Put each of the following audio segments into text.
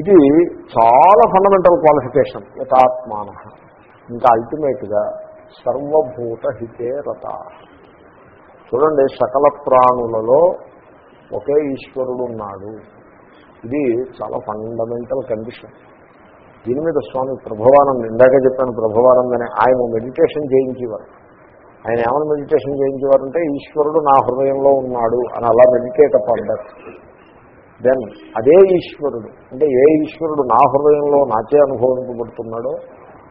ఇది చాలా fundamental qualification యథాత్మాన. ఇంకా అల్టిమేట్గా సర్వభూత హితే రత చూడండి సకల ప్రాణులలో ఒకే ఈశ్వరుడు ఉన్నాడు. ఇది చాలా ఫండమెంటల్ కండిషన్ దీని మీద స్వామి ప్రభవానంద ఇందాక చెప్పాను ప్రభవానందని ఆయన మెడిటేషన్ చేయించేవారు. ఆయన ఏమైనా మెడిటేషన్ చేయించేవారంటే ఈశ్వరుడు నా హృదయంలో ఉన్నాడు అని అలా మెడిటేట్ అపాడ్డారు దెన్ అదే ఈశ్వరుడు. అంటే ఏ ఈశ్వరుడు నా హృదయంలో నాకే అనుభవింపబడుతున్నాడో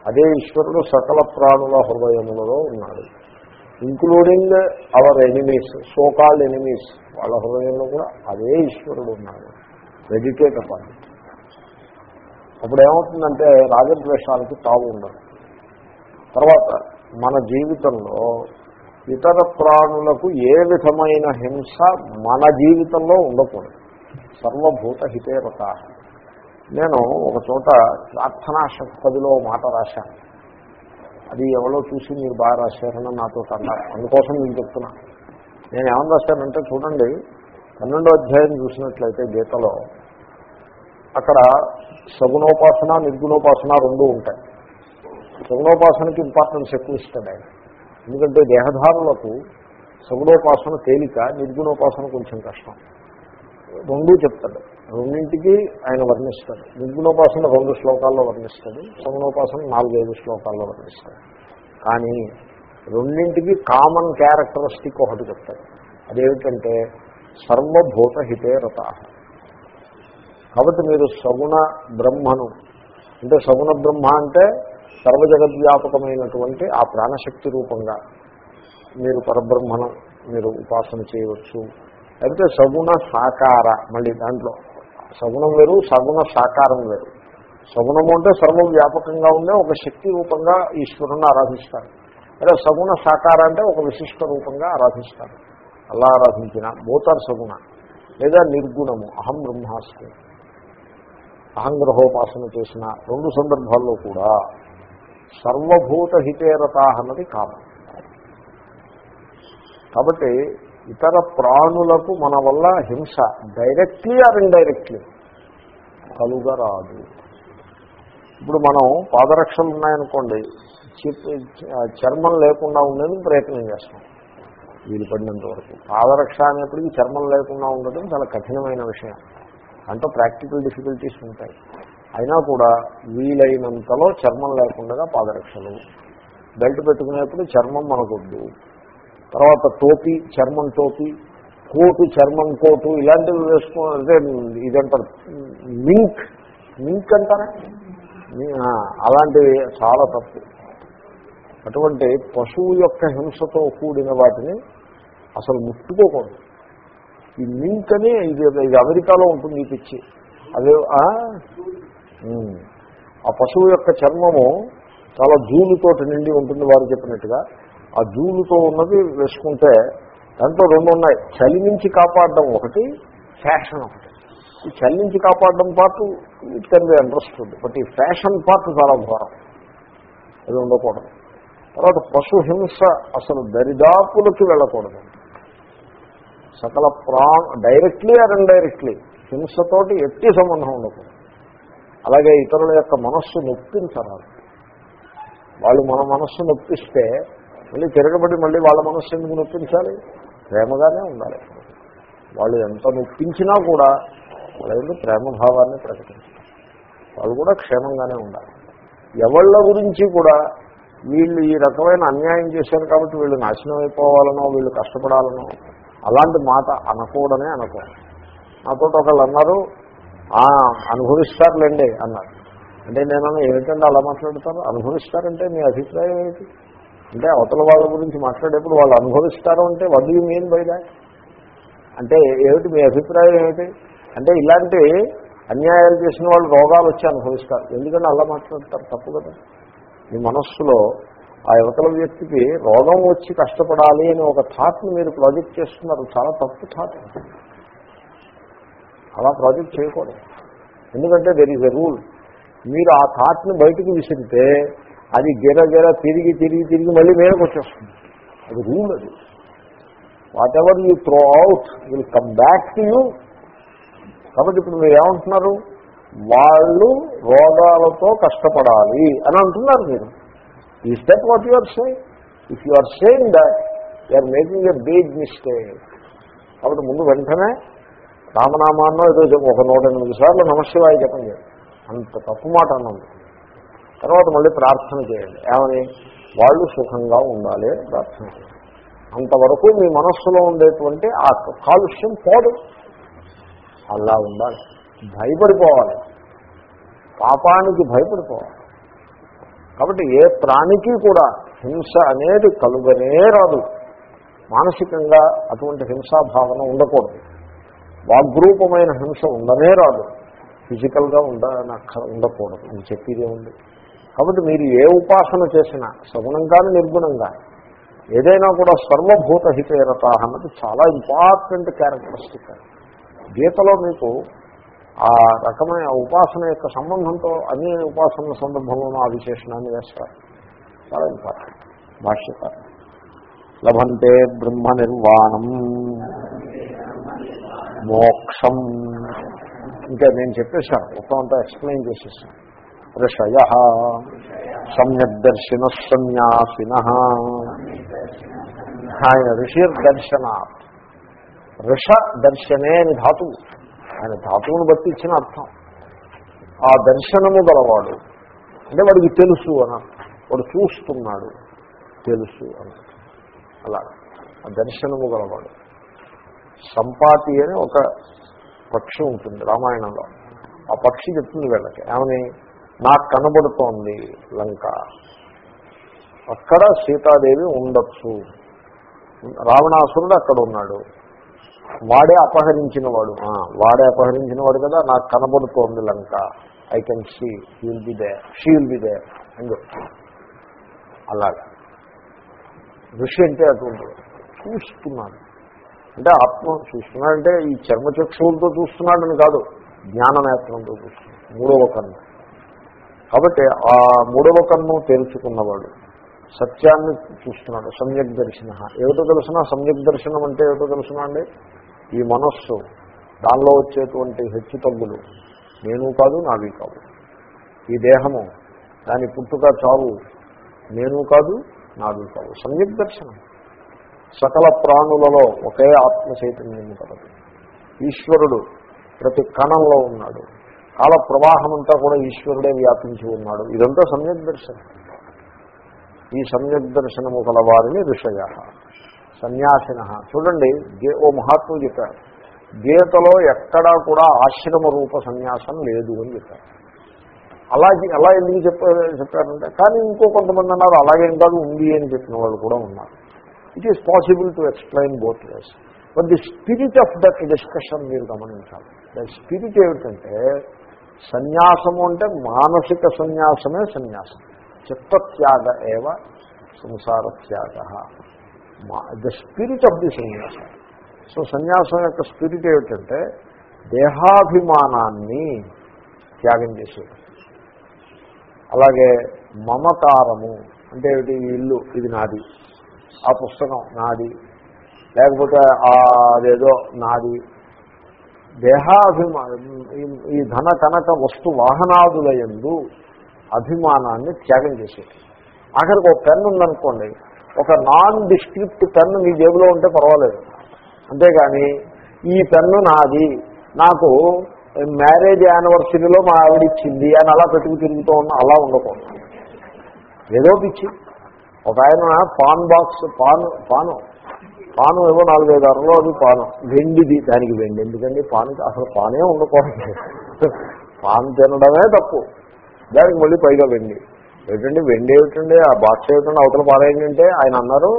అదే ఈశ్వరుడు సకల ప్రాణుల హృదయములలో ఉన్నాడు. Including our enemies so called enemies వాళ్ళ హృదయంలో కూడా అదే ఈశ్వరుడు ఉన్నాడు. మెడిటేట్ అపాన్ అప్పుడు ఏమవుతుందంటే రాగద్వేషాలకి తావు ఉండదు. తర్వాత మన జీవితంలో ఇతర ప్రాణులకు ఏ విధమైన హింస మన జీవితంలో ఉండకూడదు. సర్వభూత హితేరత నేను ఒక చోట ప్రార్థనా షట్పదిలో మాట రాశాను. అది ఎవరో చూసి మీరు బాగా రాశారని నాతో అన్నారు. అందుకోసం నేను చెప్తున్నా. నేను ఏమని రాశానంటే చూడండి పన్నెండో అధ్యాయం చూసినట్లయితే గీతలో అక్కడ సగుణోపాసన నిర్గుణోపాసన రెండూ ఉంటాయి. సగుణోపాసనకి ఇంపార్టెన్స్ ఎక్కువ ఇస్తాడు ఆయన ఎందుకంటే దేహధారులకు సగుణోపాసన తేలిక నిర్గుణోపాసన కొంచెం కష్టం. రెండూ చెప్తాడు. రెండింటికి ఆయన వర్ణిస్తాడు. నిర్గుణోపాసన రెండు శ్లోకాల్లో వర్ణిస్తాడు. సగుణోపాసన నాలుగైదు శ్లోకాల్లో వర్ణిస్తాడు. కానీ రెండింటికి కామన్ క్యారెక్టరిస్టిక్ ఒకటి చెప్తాడు. అదేమిటంటే సర్వభూత హితే రత. కాబట్టి మీరు సగుణ బ్రహ్మను అంటే సగుణ బ్రహ్మ అంటే సర్వజగద్వ్యాపకమైనటువంటి ఆ ప్రాణశక్తి రూపంగా మీరు పరబ్రహ్మను మీరు ఉపాసన చేయవచ్చు. అయితే సగుణ సాకార మళ్ళీ దాంట్లో. సగుణం వేరు సగుణ సాకారం వేరు. సగుణము అంటే సర్వవ్యాపకంగా ఉండే ఒక శక్తి రూపంగా ఈశ్వరుని ఆరాధిస్తారు. అదే సగుణ సాకార అంటే ఒక విశిష్ట రూపంగా ఆరాధిస్తారు. అలా ఆరాధించిన భూతార్ సగుణ లేదా నిర్గుణము అహం బ్రహ్మాస్మి. అహంగ్రహోపాసన చేసిన రెండు సందర్భాల్లో కూడా సర్వభూత హితేరత అన్నది కామం. కాబట్టి ఇతర ప్రాణులకు మన వల్ల హింస డైరెక్ట్లీ ఆర్ ఇండైరెక్ట్లీ కలుగరాదు. ఇప్పుడు మనం పాదరక్షలు ఉన్నాయనుకోండి చర్మం లేకుండా ఉండేందుకు ప్రయత్నం చేస్తాం. వీలు పడినంత వరకు. పాదరక్ష అనేప్పటికీ చర్మం లేకుండా ఉండడం చాలా కఠినమైన విషయం. అంటే ప్రాక్టికల్ డిఫికల్టీస్ ఉంటాయి. అయినా కూడా వీలైనంతలో చర్మం లేకుండా పాదరక్షలు. బెల్ట్ పెట్టుకునేప్పుడు చర్మం మనకొద్దు. తర్వాత టోపీ చర్మం టోపీ కోటు చర్మం కోటు ఇలాంటివి వేసుకో అంటే ఇదంటారు మింక్. మింక్ అంటారా? అలాంటివి చాలా తప్పు. అటువంటి పశువు యొక్క హింసతో కూడిన వాటిని అసలు ముట్టుకోకూడదు. ఈ మింక్ అని ఇది ఇది అమెరికాలో ఉంటుంది ఈ పిచ్చి. అదే ఆ పశువు యొక్క చర్మము చాలా జూలుతోటి నిండి ఉంటుంది వారు చెప్పినట్టుగా. ఆ జూలుతో ఉన్నది వేసుకుంటే దాంట్లో రెండు ఉన్నాయి. చలి నుంచి కాపాడడం ఒకటి ఫ్యాషన్ ఒకటి. ఈ చలి నుంచి కాపాడడం పాటు it can be understood but ఈ ఫ్యాషన్ పార్ట్ చాలా ఘోరం అది ఉండకూడదు. తర్వాత పశు హింస అసలు దరిదాపులకి వెళ్ళకూడదు. సకల ప్రా డైరెక్ట్లీ ఆర్ ఇండైరెక్ట్లీ హింసతోటి ఎట్టి సంబంధం ఉండకూడదు. అలాగే ఇతరుల యొక్క మనస్సు నొప్పించరాదు. వాళ్ళు మన మనస్సు నొప్పిస్తే మళ్ళీ తిరగబడి మళ్ళీ వాళ్ళ మనస్సు ఎందుకు నొప్పించాలి? ప్రేమగానే ఉండాలి. వాళ్ళు ఎంత నొప్పించినా కూడా వాళ్ళ ఎందుకు ప్రేమభావాన్ని ప్రకటించాలి. వాళ్ళు కూడా క్షేమంగానే ఉండాలి. ఎవళ్ళ గురించి కూడా వీళ్ళు ఈ రకమైన అన్యాయం చేశారు కాబట్టి వీళ్ళు నాశనం అయిపోవాలనో వీళ్ళు కష్టపడాలనో అలాంటి మాట అనకూడనే అనుకో నాతో ఒకళ్ళు అన్నారు అనుభవిస్తారులేండి అన్నారు. అంటే నేను ఏమిటంటే అలా మాట్లాడతారు? అనుభవిస్తారంటే మీ అభిప్రాయం ఏమిటి? అంటే అవతల వాళ్ళ గురించి మాట్లాడేప్పుడు వాళ్ళు అనుభవిస్తారు అంటే వడ్డీ మెయిన్ మీన్ బై దాట్ అంటే ఏమిటి మీ అభిప్రాయం ఏమిటి? అంటే ఇలాంటి అన్యాయాలు చేసిన వాళ్ళు రోగాలు వచ్చి అనుభవిస్తారు. ఎందుకంటే అలా మాట్లాడతారు తప్పు కదా. మీ మనస్సులో ఆ యువతల వ్యక్తికి రోగం వచ్చి కష్టపడాలి అని ఒక థాట్ని మీరు ప్రాజెక్ట్ చేస్తున్నారు. చాలా తప్పు థాట్. అలా ప్రాజెక్ట్ చేయకూడదు. ఎందుకంటే దెర్ ఈజ్ ఎ రూల్ మీరు ఆ థాట్ని బయటకు విసిరితే అది గిర గిర తిరిగి తిరిగి తిరిగి మళ్ళీ మీదకి వచ్చేస్తుంది. అది రూల్ అది. Whatever you throw out will come back to you కాబట్టి ఇప్పుడు మీరు ఏమంటున్నారు? వాళ్ళు రోగాలతో కష్టపడాలి అని అంటున్నారు మీరు. ఈ step what you are saying if you are saying that you're making a big mistake కాబట్టి ముందు వెంటనే రామనామాన్నో ఏదో ఒక నూట ఎనిమిది సార్లు నమశివాయ చెప్పండి అంత తప్పు మాట అన్నది తర్వాత మళ్ళీ ప్రార్థన చేయండి. ఏమని? వాళ్ళు సుఖంగా ఉండాలి ప్రార్థన చేయండి. అంతవరకు మీ మనస్సులో ఉండేటువంటి ఆ కాలుష్యం పోదు. అలా ఉండాలి. భయపడిపోవాలి. పాపానికి భయపడిపోవాలి. కాబట్టి ఏ ప్రాణికి కూడా హింస అనేది కలుగనే రాదు. మానసికంగా అటువంటి హింసాభావన ఉండకూడదు. వాగ్రూపమైన హింస ఉండనే రాదు. ఫిజికల్గా ఉండ ఉండకూడదు. అని చెప్పేదే ఉంది కాబట్టి మీరు ఏ ఉపాసన చేసినా సగుణంగా నిర్గుణంగా ఏదైనా కూడా సర్వభూత హితేరత అన్నది చాలా ఇంపార్టెంట్ క్యారెక్టరిస్టిక్ గీతలో మీకు ఆ రకమైన ఉపాసన యొక్క సంబంధంతో అన్ని ఉపాసన సందర్భంలోనూ ఆ విశేషణాన్ని వేస్తారు. చాలా ఇంపార్టెంట్ భాష్యకారం లభంతే బ్రహ్మ నిర్వాణం. మోక్షం. ఇంకా నేను చెప్పేశాను. మొత్తం అంతా ఎక్స్ప్లెయిన్ చేసేసాను. ఋషయ సమ్యక్ సన్యాసిన ఆయన ఋషి దర్శనాత్ ఋష దర్శనే అని ధాతువు. ఆయన ధాతువును బట్టి ఇచ్చిన అర్థం. ఆ దర్శనము గలవాడు. అంటే వాడికి తెలుసు అని వాడు చూస్తున్నాడు. తెలుసు అని అలా. ఆ దర్శనము గలవాడు. సంపాతి అని ఒక పక్షి ఉంటుంది రామాయణంలో. ఆ పక్షి చెప్తుంది వీళ్ళకి. ఏమని? నాకు కనబడుతోంది లంక. అక్కడ సీతాదేవి ఉండొచ్చు. రావణాసురుడు అక్కడ ఉన్నాడు. వాడే అపహరించిన వాడు వాడే అపహరించిన వాడు కదా నాకు కనబడుతోంది Lanka. I can see he will be there she will be there and అలాగా. ఋషి అంటే అటువంటి చూస్తున్నాడు. అంటే ఆత్మ చూస్తున్నాడంటే ఈ చర్మచక్షువులతో చూస్తున్నాడని కాదు జ్ఞాననేత్రంతో చూస్తున్నాడు. మూడవ కన్నా కాబట్టి ఆ మూడవ కన్ను తెలుసుకున్నవాడు సత్యాన్ని చూస్తున్నాడు సమ్యక్ దర్శన. ఏమిటో తెలిసిన? సమ్యక్ దర్శనం అంటే ఏమిటో తెలుసిన అండి? ఈ మనస్సు దానిలో వచ్చేటువంటి హెచ్చు తగ్గులు నేను కాదు నావి కాదు ఈ దేహము దాని పుట్టుక చావు నేను కాదు నాది కాదు సమ్యక్ దర్శనం. సకల ప్రాణులలో ఒకే ఆత్మ చైతన్యం కలదు. ఈశ్వరుడు ప్రతి కణంలో ఉన్నాడు. కాల ప్రవాహం అంతా కూడా ఈశ్వరుడే వ్యాపించి ఉన్నాడు. ఇదంతా సమ్యక్ దర్శనం. ఈ సమ్యక్ దర్శనము గల వారిని ఋషయ సన్యాసిన. చూడండి ఓ మహాత్ములు చెప్పారు గీతలో ఎక్కడా కూడా ఆశ్రమ రూప సన్యాసం లేదు అని చెప్పారు అలాగే అలా ఎందుకు చెప్పారు చెప్పారంటే కానీ ఇంకో కొంతమంది అన్నారు అలాగేం కాదు ఉంది అని చెప్పిన వాళ్ళు కూడా ఉన్నారు. It is possible to explain both ways but the spirit of that discussion మీరు గమనించాలి. ద స్పిరిట్ ఏమిటంటే సన్యాసము అంటే మానసిక సన్యాసమే సన్యాసం. చిత్తత్యాగ ఏవ సంసార త్యాగ ద స్పిరిట్ ఆఫ్ ది సన్యాసం. సో సన్యాసం యొక్క స్పిరిట్ ఏమిటంటే దేహాభిమానాన్ని త్యాగం చేసేది. అలాగే మమకారము అంటే ఏమిటి? ఇల్లు ఇది నాది. ఆ పుస్తకం నాది. లేకపోతే అదేదో నాది. దేహాభిమా ఈ ధన కనక వస్తు వాహనాదులయందు అభిమానాన్ని త్యాగం చేసేది. ఆఖరికి ఒక పెన్ను ఉందనుకోండి ఒక నాన్ డిస్క్రిప్ట్ పెన్ను మీ జేబులో ఉంటే పర్వాలేదు. అంతేగాని ఈ పెన్ను నాది నాకు మ్యారేజ్ యానివర్సరీలో మా ఆవిడ ఇచ్చింది అని అలా పెట్టుకు తిరుగుతూ ఉన్నా అలా ఉండకూడదు. ఏదో పిచ్చి. ఒక ఆయన పాన్ బాక్స్ పాన్ పాను పాను ఏవో నాలుగైదు అరలో అది పాను. వెండిది దానికి వెండి. ఎందుకండి? పాను అసలు పానే ఉండకూడదు. పాన్ తినడమే తప్పు. దానికి మళ్ళీ పైగా వెండి. ఏమిటండి? వెండి ఏమిటండి? ఆ బాక్స్ ఏమిటండి? అవతల పారేంటంటే ఆయన అన్నారు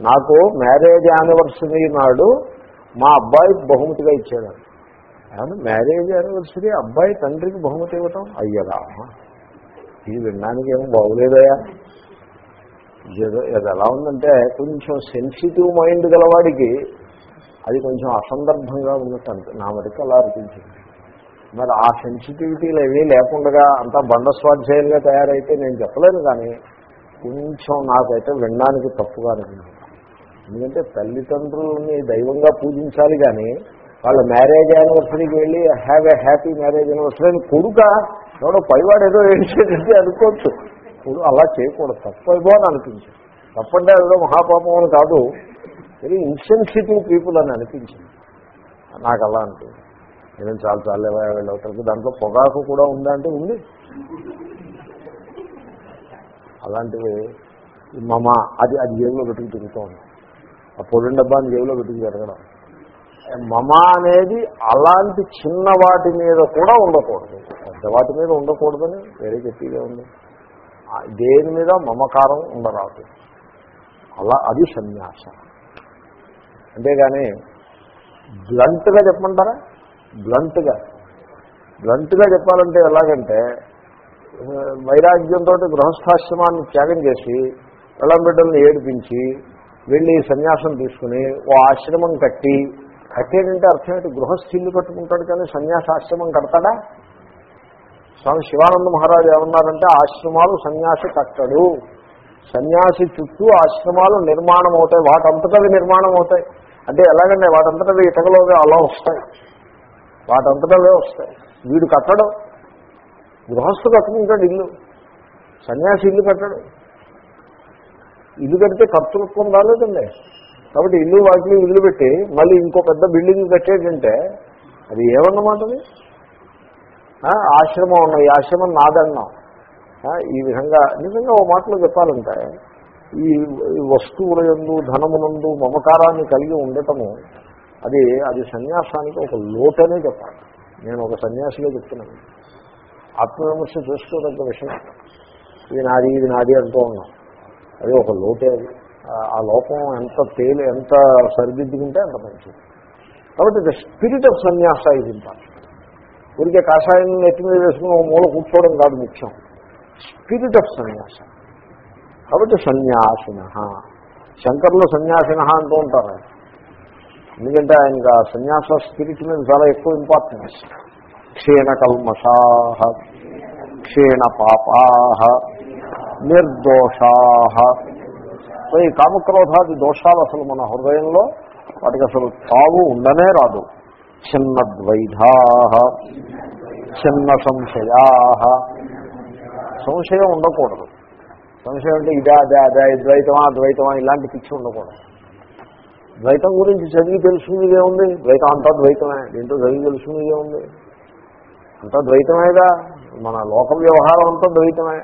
నాకు మ్యారేజ్ యానివర్సరీ నాడు మా అబ్బాయి బహుమతిగా ఇచ్చాడు. ఏమన్నా మ్యారేజ్ యానివర్సరీ అబ్బాయి తండ్రికి బహుమతి ఇవ్వటం? అయ్యరా. ఇది వినడానికి ఏమో బాగులేదయా అది ఎలా ఉందంటే కొంచెం సెన్సిటివ్ మైండ్ గలవాడికి అది కొంచెం అసందర్భంగా ఉన్నట్టు అంతే నా వరకు అలా అనిపించింది. మరి ఆ సెన్సిటివిటీలు ఏమీ లేకుండా అంతా బండస్వాధ్యాయులుగా తయారైతే నేను చెప్పలేను కానీ కొంచెం నాకైతే వినడానికి తప్పుగా అనిపించింది. ఎందుకంటే తల్లిదండ్రులని దైవంగా పూజించాలి కానీ వాళ్ళ మ్యారేజ్ యానివర్సరీకి వెళ్ళి have a happy marriage anniversary అని కొడుక ఎవడో పైవాడు ఏదో ఏంటంటే అనుకోవచ్చు. అలా చేయకూడదు. తప్పైపో అని అనిపించింది. తప్పంటే ఏదో మహాపాపం అని కాదు. వెరీ ఇన్సెన్సిటివ్ పీపుల్ అని అనిపించింది. నాకు అలా అనిపించింది. నేను చాలా చాలా వెళ్ళవుతారు దాంట్లో పొగాకు కూడా ఉందా అంటే ఉంది. అలాంటివి మమ అది అది జేబులో పెట్టుకు తిరుగుతూ ఉంది. ఆ పొడి డబ్బాని జేబులో పెట్టుకు తిరగడం. మమ అనేది అలాంటి చిన్న వాటి మీద కూడా ఉండకూడదు. పెద్ద వాటి మీద ఉండకూడదని వేరే చెప్పేదే ఉంది. దేని మీద మమకారం ఉండరాదు. అలా అది సన్యాస. అంతేగాని బ్లంట్గా చెప్పమంటారా? బ్లంట్గా. బ్లంట్గా చెప్పాలంటే ఎలాగంటే వైరాగ్యంతో గృహస్థాశ్రమాన్ని త్యాగం చేసి వెళ్ళం బిడ్డల్ని ఏడిపించి వెళ్ళి సన్యాసం తీసుకుని ఓ ఆశ్రమం కట్టి కట్టేటంటే అర్థం ఏంటి? గృహస్థిల్లు కట్టుకుంటాడు కానీ సన్యాసాశ్రమం కడతాడా? స్వామి శివానంద మహారాజు ఏమన్నారంటే ఆశ్రమాలు సన్యాసి కట్టడు. సన్యాసి చుట్టూ ఆశ్రమాలు నిర్మాణం అవుతాయి వాటంతటవి నిర్మాణం అవుతాయి అంటే ఎలాగంటే వాటంతటవి ఇటకలోగా అలా వస్తాయి. వాటంతటవే వస్తాయి. వీడు కట్టడం. గృహస్థు కట్టుకుంటాడు ఇల్లు. సన్యాసి ఇల్లు కట్టడు. ఇల్లు కడితే కర్తృత్వం రాలేదండి. కాబట్టి ఇల్లు వాటిని ఇల్లు పెట్టి మళ్ళీ ఇంకో పెద్ద బిల్డింగ్ కట్టేటంటే అది ఏమన్నమాటది ఆశ్రమం ఉన్న ఈ ఆశ్రమం నాదన్నాం. ఈ విధంగా నిజంగా ఓ మాటలో చెప్పాలంటే ఈ వస్తువుల యందు ధనమునందు మమకారాన్ని కలిగి ఉండటము అది అది సన్యాసానికి ఒక లోటనే చెప్పాలి. నేను ఒక సన్యాసిగా చెప్తున్నాను. ఆత్మవిమర్శ చేసుకోదగ్గ విషయం. ఇది నాది ఇది నాది అంటూ ఉన్నాం. అది ఒక లోటే అది. ఆ- ఆ లోపం ఎంత తేలి ఎంత సరిదిద్దుకుంటే అంత మంచిది. కాబట్టి ద స్పిరిట్ ఆఫ్ సన్యాస ఇది ఇంపార్టెంట్. ఊరికే కాషాయం నెత్తి మీద వేసుకుని ఓ మూల కూర్చోవడం కాదు ముఖ్యం. స్పిరిట్ ఆఫ్ సన్యాస కాబట్టి సన్యాసిన. శంకర్లు సన్యాసిన అంటూ ఉంటారు. ఎందుకంటే ఆయన ఆ సన్యాస స్పిరిట్ మీద చాలా ఎక్కువ ఇంపార్టెన్స్ క్షీణ కల్మషా క్షీణ పాపా నిర్దోషా. సో ఈ కామక్రోధాది దోషాలు అసలు మన హృదయంలో వాటికి అసలు తావు ఉండనే రాదు. ఛిన్నద్వైధా చిన్న సంశయా సంశయం ఉండకూడదు. సంశయం అంటే ఇదా అదే అదే ద్వైతమా ద్వైతమా ఇలాంటి పిచ్చి ఉండకూడదు. ద్వైతం గురించి చదివి తెలుసుకునేదే ఉంది ద్వైతం అంతా ద్వైతమే. దీంట్లో చదివి తెలుసుకునేదే ఉంది అంతా ద్వైతమేగా? మన లోక వ్యవహారం అంతా ద్వైతమే.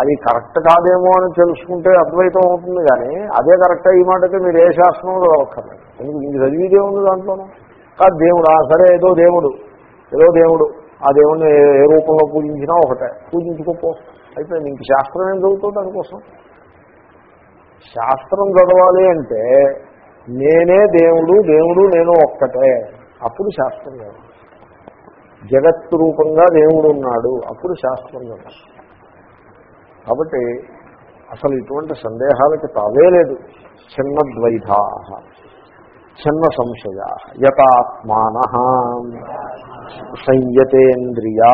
అది కరెక్ట్ కాదేమో అని తెలుసుకుంటే అద్వైతం అవుతుంది కానీ అదే కరెక్ట్ ఈ మాటకి మీరు ఏ శాస్త్రంలో ఒక్కర్లేదు ఎందుకు? మీకు చదివిదే ఉంది దాంట్లోనూ? ఆ దేవుడు ఆ సరే ఏదో దేవుడు ఏదో దేవుడు ఆ దేవుడిని ఏ- రూపంలో పూజించినా ఒకటే. పూజించుకోపో అయిపోయింది. ఇంక శాస్త్రం ఏం చదువుతుంది దానికోసం? శాస్త్రం చదవాలి అంటే నేనే దేవుడు దేవుడు నేను ఒక్కటే. అప్పుడు శాస్త్రం చదవాలి. జగత్ రూపంగా దేవుడు ఉన్నాడు. అప్పుడు శాస్త్రం చదవాలి. కాబట్టి అసలు ఇటువంటి సందేహాలకి తావే లేదు. చిన్న ద్వైధా సంశయ యథాత్మాన సంయతేంద్రియా.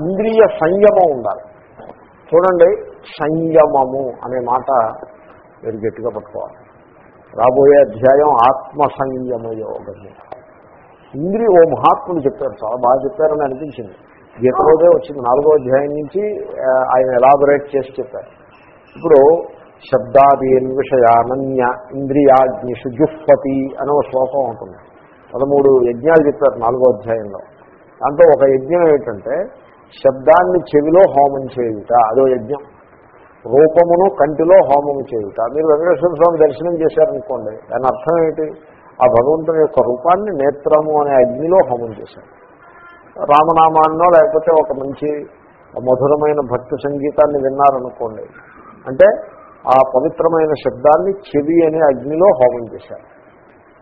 ఇంద్రియ సంయమం ఉండాలి. చూడండి సంయమము అనే మాట మీరు గట్టిగా పట్టుకోవాలి. రాబోయే అధ్యాయం ఆత్మ సంయమ యోగము ఇంద్రియ ఓ మహాత్ముడు చెప్పారు చాలా బాగా చెప్పారని అనిపించింది. గీతలోదే వచ్చింది. నాలుగో అధ్యాయం నుంచి ఆయన ఎలాబొరేట్ చేసి చెప్పారు. ఇప్పుడు శబ్దాదీన్ విషయానన్య ఇంద్రియాగ్నిషు జుహ్వతి అనే ఒక శ్లోకం ఉంటుంది. పదమూడు యజ్ఞాలు చెప్పారు నాలుగో అధ్యాయంలో. దాంతో ఒక యజ్ఞం ఏమిటంటే శబ్దాన్ని చెవిలో హోమం చేయుట అదో యజ్ఞం. రూపమును కంటిలో హోమం చేయుట. మీరు వెంకటేశ్వర స్వామి దర్శనం చేశారనుకోండి దాని అర్థం ఏమిటి? ఆ భగవంతుని యొక్క రూపాన్ని నేత్రము అనే అగ్నిలో హోమం చేశారు. రామనామాన్నో లేకపోతే ఒక మంచి మధురమైన భక్తి సంగీతాన్ని విన్నారనుకోండి అంటే ఆ పవిత్రమైన శబ్దాన్ని చెవి అనే అగ్నిలో హోమం చేశారు.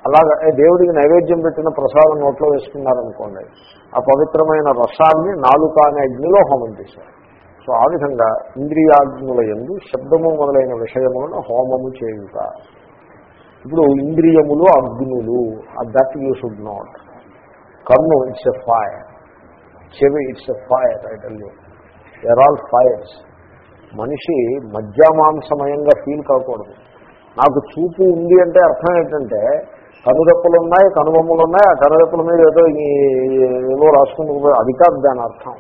అలాగా దేవుడికి నైవేద్యం పెట్టిన ప్రసాదం నోట్లో వేసుకున్నారనుకోండి ఆ పవిత్రమైన రసాన్ని నాలుక అనే అగ్నిలో హోమం చేశారు. సో ఆ విధంగా ఇంద్రియాగ్నుల ఎందు శబ్దము మొదలైన విషయములను హోమము చేయుట. ఇప్పుడు ఇంద్రియములు అగ్నులు దట్ యూ షుడ్ నాట్ కన్ను ఇట్స్ ఎ ఫైర్ చెవి it's a fire I tell you they're all fires మనిషి మధ్యమాంసమయంగా ఫీల్ కాకూడదు. నాకు చూపు ఉంది అంటే అర్థం ఏంటంటే కనురెప్పలు ఉన్నాయి కనుబొమ్మలు ఉన్నాయి ఆ కనురెప్పల మీద ఏదో ఈ- ఏవో రాసుకుంటూ అది కాదు దాని అర్థం.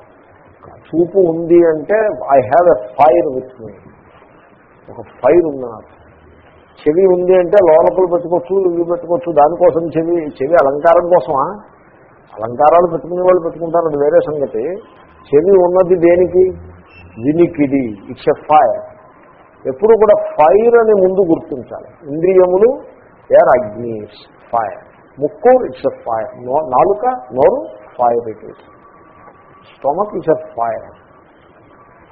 చూపు ఉంది అంటే I have a fire with me ఒక ఫైర్ ఉందని అర్థం చెవి ఉంది అంటే లోలపులు పెట్టుకోవచ్చు ఇవి పెట్టుకోవచ్చు దానికోసం చెవి చెవి అలంకారం కోసమా? అలంకారాలు పెట్టుకునే వాళ్ళు పెట్టుకుంటారు అది వేరే సంగతి. చెవి ఉన్నది దేనికి? వినికిడి ఇట్స్ ఎ ఫైర్ ఎప్పుడు కూడా ఫైర్ అని ముందు గుర్తించాలి. ఇంద్రియములు ఏర్ అగ్నిస్ ఫైర్ ముక్కు ఇట్స్ ఎ ఫైర్ నాలుక నోరు fire it is stomach is a fire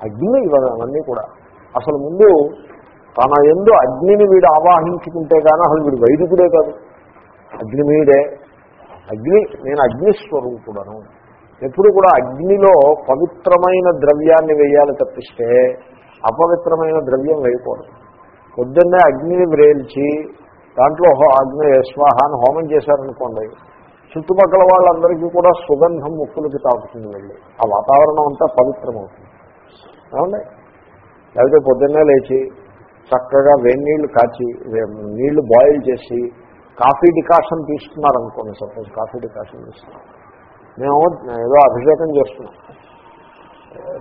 అగ్ని ఇవన్నీ కూడా. అసలు ముందు తన ఎందు అగ్నిని వీడు ఆవాహించుకుంటే కానీ అసలు వీడు వైదికుడే కాదు. అగ్ని మీడే అగ్ని నేను అగ్ని స్వరూపుడను. ఎప్పుడు కూడా అగ్నిలో పవిత్రమైన ద్రవ్యాన్ని వేయాలి తప్పిస్తే అపవిత్రమైన ద్రవ్యం వేయకూడదు. పొద్దున్నే అగ్నిని వ్రేల్చి దాంట్లో హో- అగ్ని స్వాహాన్ని హోమం చేశారనుకోండి చుట్టుపక్కల వాళ్ళందరికీ కూడా సుగంధం ముక్కులకి తాకుతుంది వెళ్ళి ఆ వాతావరణం అంతా పవిత్రమవుతుంది. ఏమండి? లేకపోతే పొద్దున్నే లేచి చక్కగా వేడి కాచి నీళ్ళు బాయిల్ చేసి కాఫీ డికాషన్ తీసుకున్నారనుకోండి సపోజ్ కాఫీ డికాషన్ తీసుకున్నారు. మేము ఏదో అభిషేకం చేస్తున్నాం.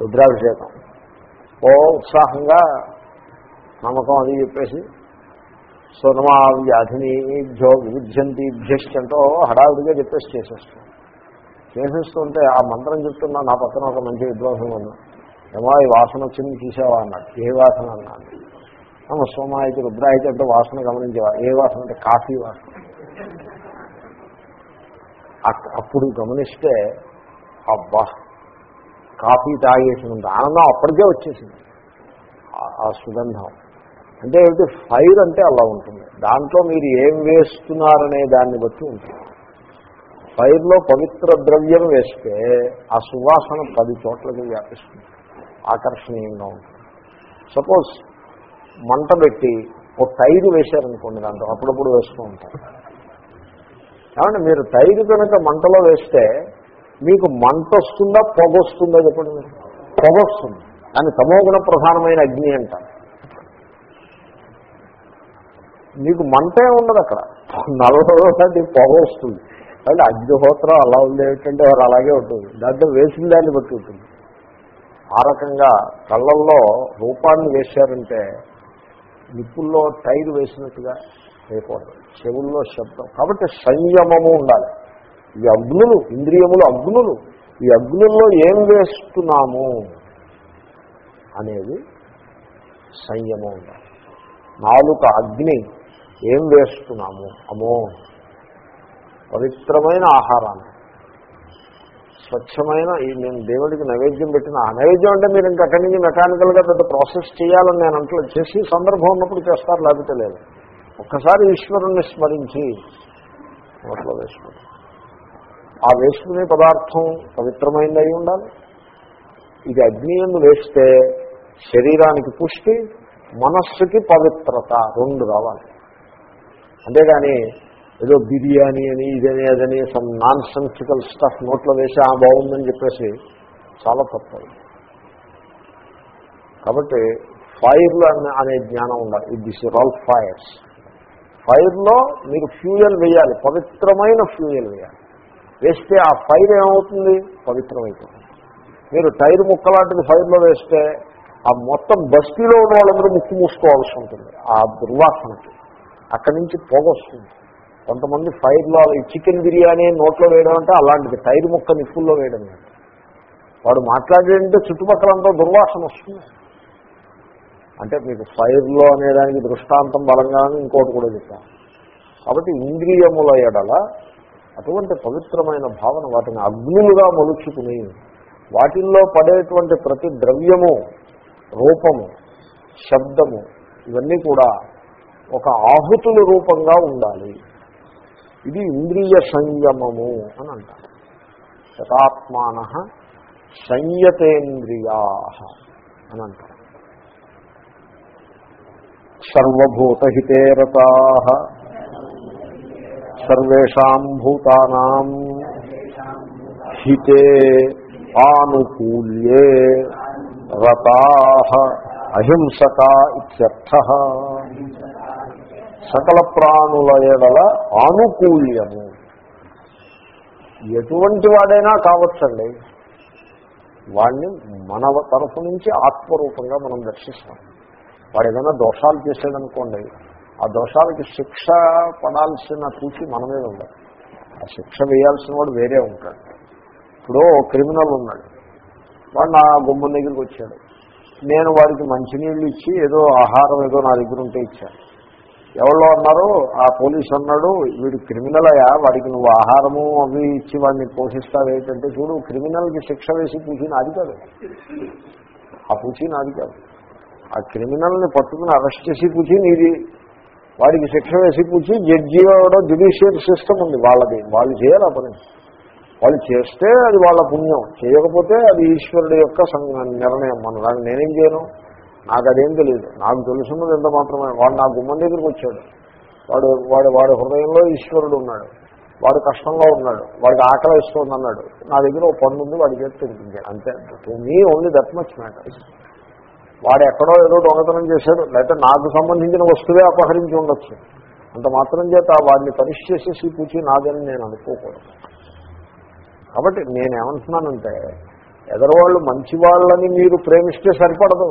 రుద్రాభిషేకం. ఓ ఉత్సాహంగా నమ్మకం అది చెప్పేసి సునమా వ్యాధినిభ్యో భ్యో వివిధ్యంతి హడావిడిగా చెప్పేసి చేసేస్తాం. చేసేస్తుంటే ఆ మంత్రం చెప్తున్నా నా పక్కన ఒక మంచి విద్వాసం ఉన్నా ఏమో ఈ వాసన వచ్చింది చూసావా అన్నాడు. ఏ వాసన అన్నాడు? సోమ అయితే రుద్ర అయితే అంటే వాసన గమనించేవా? ఏ వాసన అంటే కాఫీ వాసన. అప్పుడు గమనిస్తే అబ్బా కాఫీ తాగేసినంత ఆనందం అప్పటికే వచ్చేసింది. ఆ- సుగంధం. అంటే ఏమిటి? ఫైర్ అంటే అలా ఉంటుంది. దాంట్లో మీరు ఏం వేస్తున్నారనే దాన్ని బట్టి ఉంటుంది. ఫైర్లో పవిత్ర ద్రవ్యం వేస్తే ఆ సువాసన పది చోట్లకి వ్యాపిస్తుంది. ఆకర్షణీయంగా ఉంటుంది. సపోజ్ మంట పెట్టి ఒక టైరు వేశారనుకోండి దాంట్లో అప్పుడప్పుడు వేస్తూ ఉంటారు. ఏమంటే మీరు తైరు కనుక మంటలో వేస్తే మీకు మంట వస్తుందా పొగ వస్తుందా చెప్పండి మీరు? పొగ వస్తుంది. దాన్ని తమోగుణ ప్రధానమైన అగ్ని అంటారు. మీకు మంటే ఉండదు అక్కడ. నలభై పొగ వస్తుంది. అంటే అగ్నిహోత్రం అలా ఉంది ఏమిటంటే వారు అలాగే ఉంటుంది. దాంట్లో వేసిన దాన్ని బట్టి ఉంటుంది. ఆ రకంగా కళ్ళల్లో రూపాన్ని వేశారంటే నిప్పుల్లో టైర్ వేసినట్టుగా వేయకూడదు చెవుల్లో శబ్దం. కాబట్టి సంయమము ఉండాలి. ఈ అగ్నులు ఇంద్రియములు అగ్నులు ఈ అగ్నుల్లో ఏం వేస్తున్నాము అనేది సంయమం ఉండాలి. నాలుక అగ్ని ఏం వేస్తున్నాము? అమో పవిత్రమైన ఆహారాన్ని. స్వచ్ఛమైన ఈ నేను దేవుడికి నైవేద్యం పెట్టిన ఆ నైవేద్యం అంటే మీరు ఇంకక్కడి నుంచి మెకానికల్గా పెద్ద ప్రాసెస్ చేయాలని నేను అంటూ చేసి సందర్భం ఉన్నప్పుడు చేస్తారు లేకపోతే లేదు. ఒక్కసారి ఈశ్వరుణ్ణి స్మరించి నోట్లో వేసుకుని ఆ వేసుకునే పదార్థం పవిత్రమైంది అయి ఉండాలి. ఇది అగ్ని ఎందు వేస్తే శరీరానికి పుష్టి మనస్సుకి పవిత్రత రెండు రావాలి. అంతేగాని ఏదో బిర్యానీ అని ఇదని అదని సమ్ నాన్ సెన్సికల్ స్టఫ్ నోట్లో వేసి ఆ బాగుందని చెప్పేసి చాలా తప్పదు. కాబట్టి ఫైర్లు అనే అనే జ్ఞానం ఉండాలి. దిస్ ఇస్ ఆల్ ఫైర్స్ ఫైర్లో మీరు ఫ్యూయల్ వేయాలి పవిత్రమైన ఫ్యూయల్ వేయాలి. వేస్తే ఆ ఫైర్ ఏమవుతుంది? పవిత్రమైపోతుంది. మీరు టైర్ ముక్కలాంటిది ఫైర్లో వేస్తే ఆ మొత్తం బస్తీలో ఉన్న వాళ్ళందరూ ముక్కు మూసుకోవాల్సి ఉంటుంది. ఆ దుర్వాసనకి అక్కడి నుంచి పొగ వస్తుంది. కొంతమంది ఫైర్లో ఈ చికెన్ బిర్యానీ నోట్లో వేయడం అంటే అలాంటిది. టైర్ ముక్క నిప్పుల్లో వేయడం లేదు వాడు మాట్లాడేంటే చుట్టుపక్కలంతా దుర్వాసన వస్తుంది. అంటే మీకు ఫైర్లో అనేదానికి దృష్టాంతం బలంగానే ఇంకోటి కూడా చెప్పాను కాబట్టి ఇంద్రియముల ఎడల అటువంటి పవిత్రమైన భావన వాటిని అగ్నులుగా మలుచుకుని వాటిల్లో పడేటువంటి ప్రతి ద్రవ్యము రూపము శబ్దము ఇవన్నీ కూడా ఒక ఆహుతుల రూపంగా ఉండాలి. ఇది ఇంద్రియ సంయమము అని అంటారు. శతాత్మాన సంయతేంద్రియా అని అంటారు. సర్వూతహితే రతా సర్వేషాం భూతానాం హితే ఆనుకూల్యే రతా అహింసక ఇత్యర్థ సకల ప్రాణుల ఎడల ఆనుకూల్యము. ఎటువంటి వాడైనా కావచ్చండి. వాడిని మన తరఫు నుంచి ఆత్మరూపంగా మనం దర్శిస్తాం. వాడు ఏదైనా దోషాలు చేసేదనుకోండి ఆ దోషాలకి శిక్ష పడాల్సిన పూచి మన మీద ఉండదు. ఆ శిక్ష వేయాల్సిన వాడు వేరే ఉంటాడు. ఇప్పుడు క్రిమినల్ ఉన్నాడు. వాడు నా గుమ్మం దగ్గరికి వచ్చాడు. నేను వాడికి మంచినీళ్ళు ఇచ్చి ఏదో ఆహారం ఏదో నా దగ్గర ఉంటే ఇచ్చాను. ఎవరో అన్నారు ఆ పోలీస్ అన్నాడు వీడు క్రిమినల్ అయ్యా వాడికి నువ్వు ఆహారము అవి ఇచ్చి వాడిని పోషిస్తావేంటంటే చూడు క్రిమినల్కి శిక్ష వేసి పూచి నాది కాదు. ఆ పూచి నాది కాదు. ఆ క్రిమినల్ని పట్టుకుని అరెస్ట్ చేసి పూచి నీది వాడికి శిక్ష వేసి పూచి జడ్జి అవడం జ్యుడిషియల్ సిస్టమ్ ఉంది వాళ్ళది. వాళ్ళు చేయాలి పని. వాళ్ళు చేస్తే అది వాళ్ళ పుణ్యం. చేయకపోతే అది ఈశ్వరుడు యొక్క నిర్ణయం. మన దాన్ని నేనేం చేయను? నాకు అదేం తెలియదు. నాకు తెలుసున్నది ఎంత మాత్రమే. వాడు నా గుమ్మం దగ్గరికి వచ్చాడు. వాడు వాడు వాడి హృదయంలో ఈశ్వరుడు ఉన్నాడు. వాడు కష్టంలో ఉన్నాడు. వాడికి ఆకలి ఇస్తుంది అన్నాడు నా దగ్గర ఒక పండు ఉంది వాడి చేతి తింటుంది అంతే. To me only that much matter వాడు ఎక్కడో ఏదో దొంగతనం చేశాడు లేకపోతే నాకు సంబంధించిన వస్తువే అపహరించి ఉండొచ్చు. అంత మాత్రం చేత వాడిని పరీక్ష చేసేసి కూర్చి నాదని నేను అనుకోకూడదు. కాబట్టి నేనేమంటున్నానంటే ఎదరవాళ్ళు మంచి వాళ్ళని మీరు ప్రేమిస్తే సరిపడదు.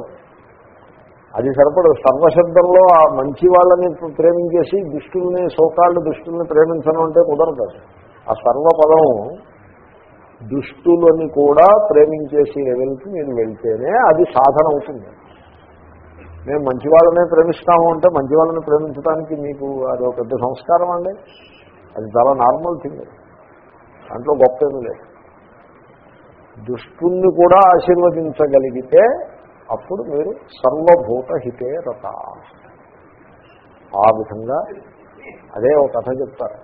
అది సరిపడదు. సర్వశబ్దంలో ఆ మంచి వాళ్ళని ప్రేమించేసి దుష్టుల్ని శోకాళ్ళు దుష్టుల్ని ప్రేమించడం అంటే కుదరదు. ఆ సర్వపదం దుష్టులని కూడా ప్రేమించేసి లెవెల్కి నేను వెళ్తేనే అది సాధన అవుతుంది. మేము మంచి వాళ్ళనే ప్రేమిస్తాము అంటే మంచి వాళ్ళని ప్రేమించడానికి మీకు అది ఒక పెద్ద సంస్కారం అండి. అది చాలా నార్మల్ థింగ్. దాంట్లో గొప్ప ఏమీ లేదు. దుష్టుల్ని కూడా ఆశీర్వదించగలిగితే అప్పుడు మీరు సర్వభూత హితే రత. ఆ విధంగా అదే ఒక కథ చెప్తారు.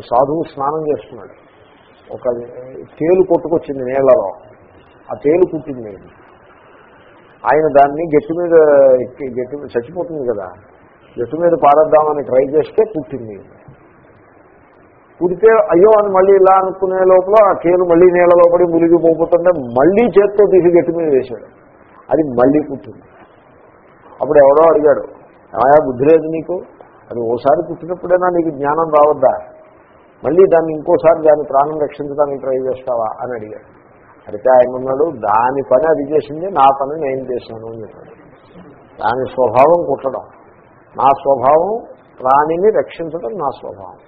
సాధువు స్నానం చేస్తున్నాడు. ఒక తేలు కొట్టుకొచ్చింది నీళ్ళలో ఆ తేలు కుట్టింది ఆయన దాన్ని గట్టి మీద ఎక్కి గట్టి మీద చచ్చిపోతుంది కదా. గట్టి మీద పారేద్దామని ట్రై చేస్తే కుట్టింది కుడితే అయ్యో అని మళ్ళీ ఇలా అనుకునే లోపల ఆ తేలు మళ్ళీ నీళ్ళ లోపలి మునిగిపోతుంటే మళ్ళీ చేత్తో తీసి గట్టి మీద వేశాడు. అది మళ్ళీ పుట్టింది. అప్పుడు ఎవరో అడిగాడు ఆయా బుద్ధి లేదు నీకు? అది ఓసారి పుట్టినప్పుడైనా నీకు జ్ఞానం రావద్దా? మళ్ళీ దాన్ని ఇంకోసారి దాని ప్రాణం రక్షించడానికి ట్రై చేస్తావా అని అడిగాడు. అడిగితే ఆయన ఉన్నాడు దాని పని అది చేసింది నా పని నేను చేశాను అని చెప్పాడు. దాని స్వభావం కుట్టడం. నా స్వభావం ప్రాణిని రక్షించడం నా స్వభావం.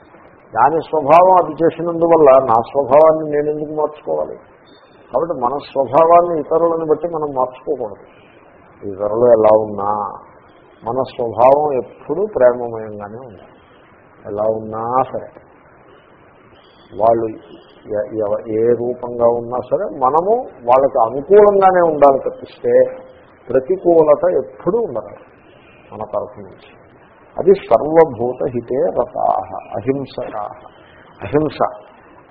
దాని స్వభావం అది చేసినందువల్ల నా స్వభావాన్ని నేను ఎందుకు మార్చుకోవాలి? కాబట్టి మన స్వభావాన్ని ఇతరులను బట్టి మనం మార్చుకోకూడదు. ఇతరులు ఎలా ఉన్నా మన స్వభావం ఎప్పుడూ ప్రేమమయంగానే ఉంది ఎలా ఉన్నా సరే. వాళ్ళు ఏ రూపంగా ఉన్నా సరే మనము వాళ్ళకి అనుకూలంగానే ఉండాలి తప్పిస్తే ప్రతికూలత ఎప్పుడూ ఉండదు మన తరఫు నుంచి. అది సర్వభూత హితే రథాహ అహింసకా అహింస.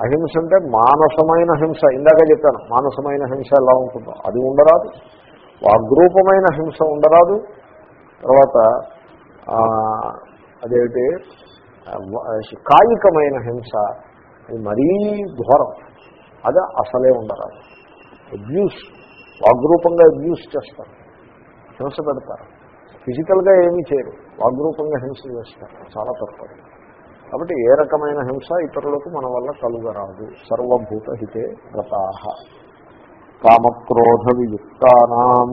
అహింస అంటే మానసమైన హింస ఇందాక చెప్పాను మానసమైన హింస ఎలా ఉంటుందో. అది ఉండరాదు. వాగ్రూపమైన హింస ఉండరాదు. తర్వాత ఆ, అదేమిటి? కాయికమైన హింస మరీ ఘోరం. అది అసలే ఉండరాదు అబ్యూస్ వాగ్రూపంగా అబ్యూస్ చేస్తారు. హింస పెడతారు. ఫిజికల్గా ఏమీ చేయరు. వాగ్రూపంగా హింస చేస్తారు. చాలా తప్పదు కాబట్టి ఏ రకమైన హింస ఇతరులకు మన వల్ల కలుగరాదు. సర్వభూత హితే రతా కామక్రోధ వియుక్తానాం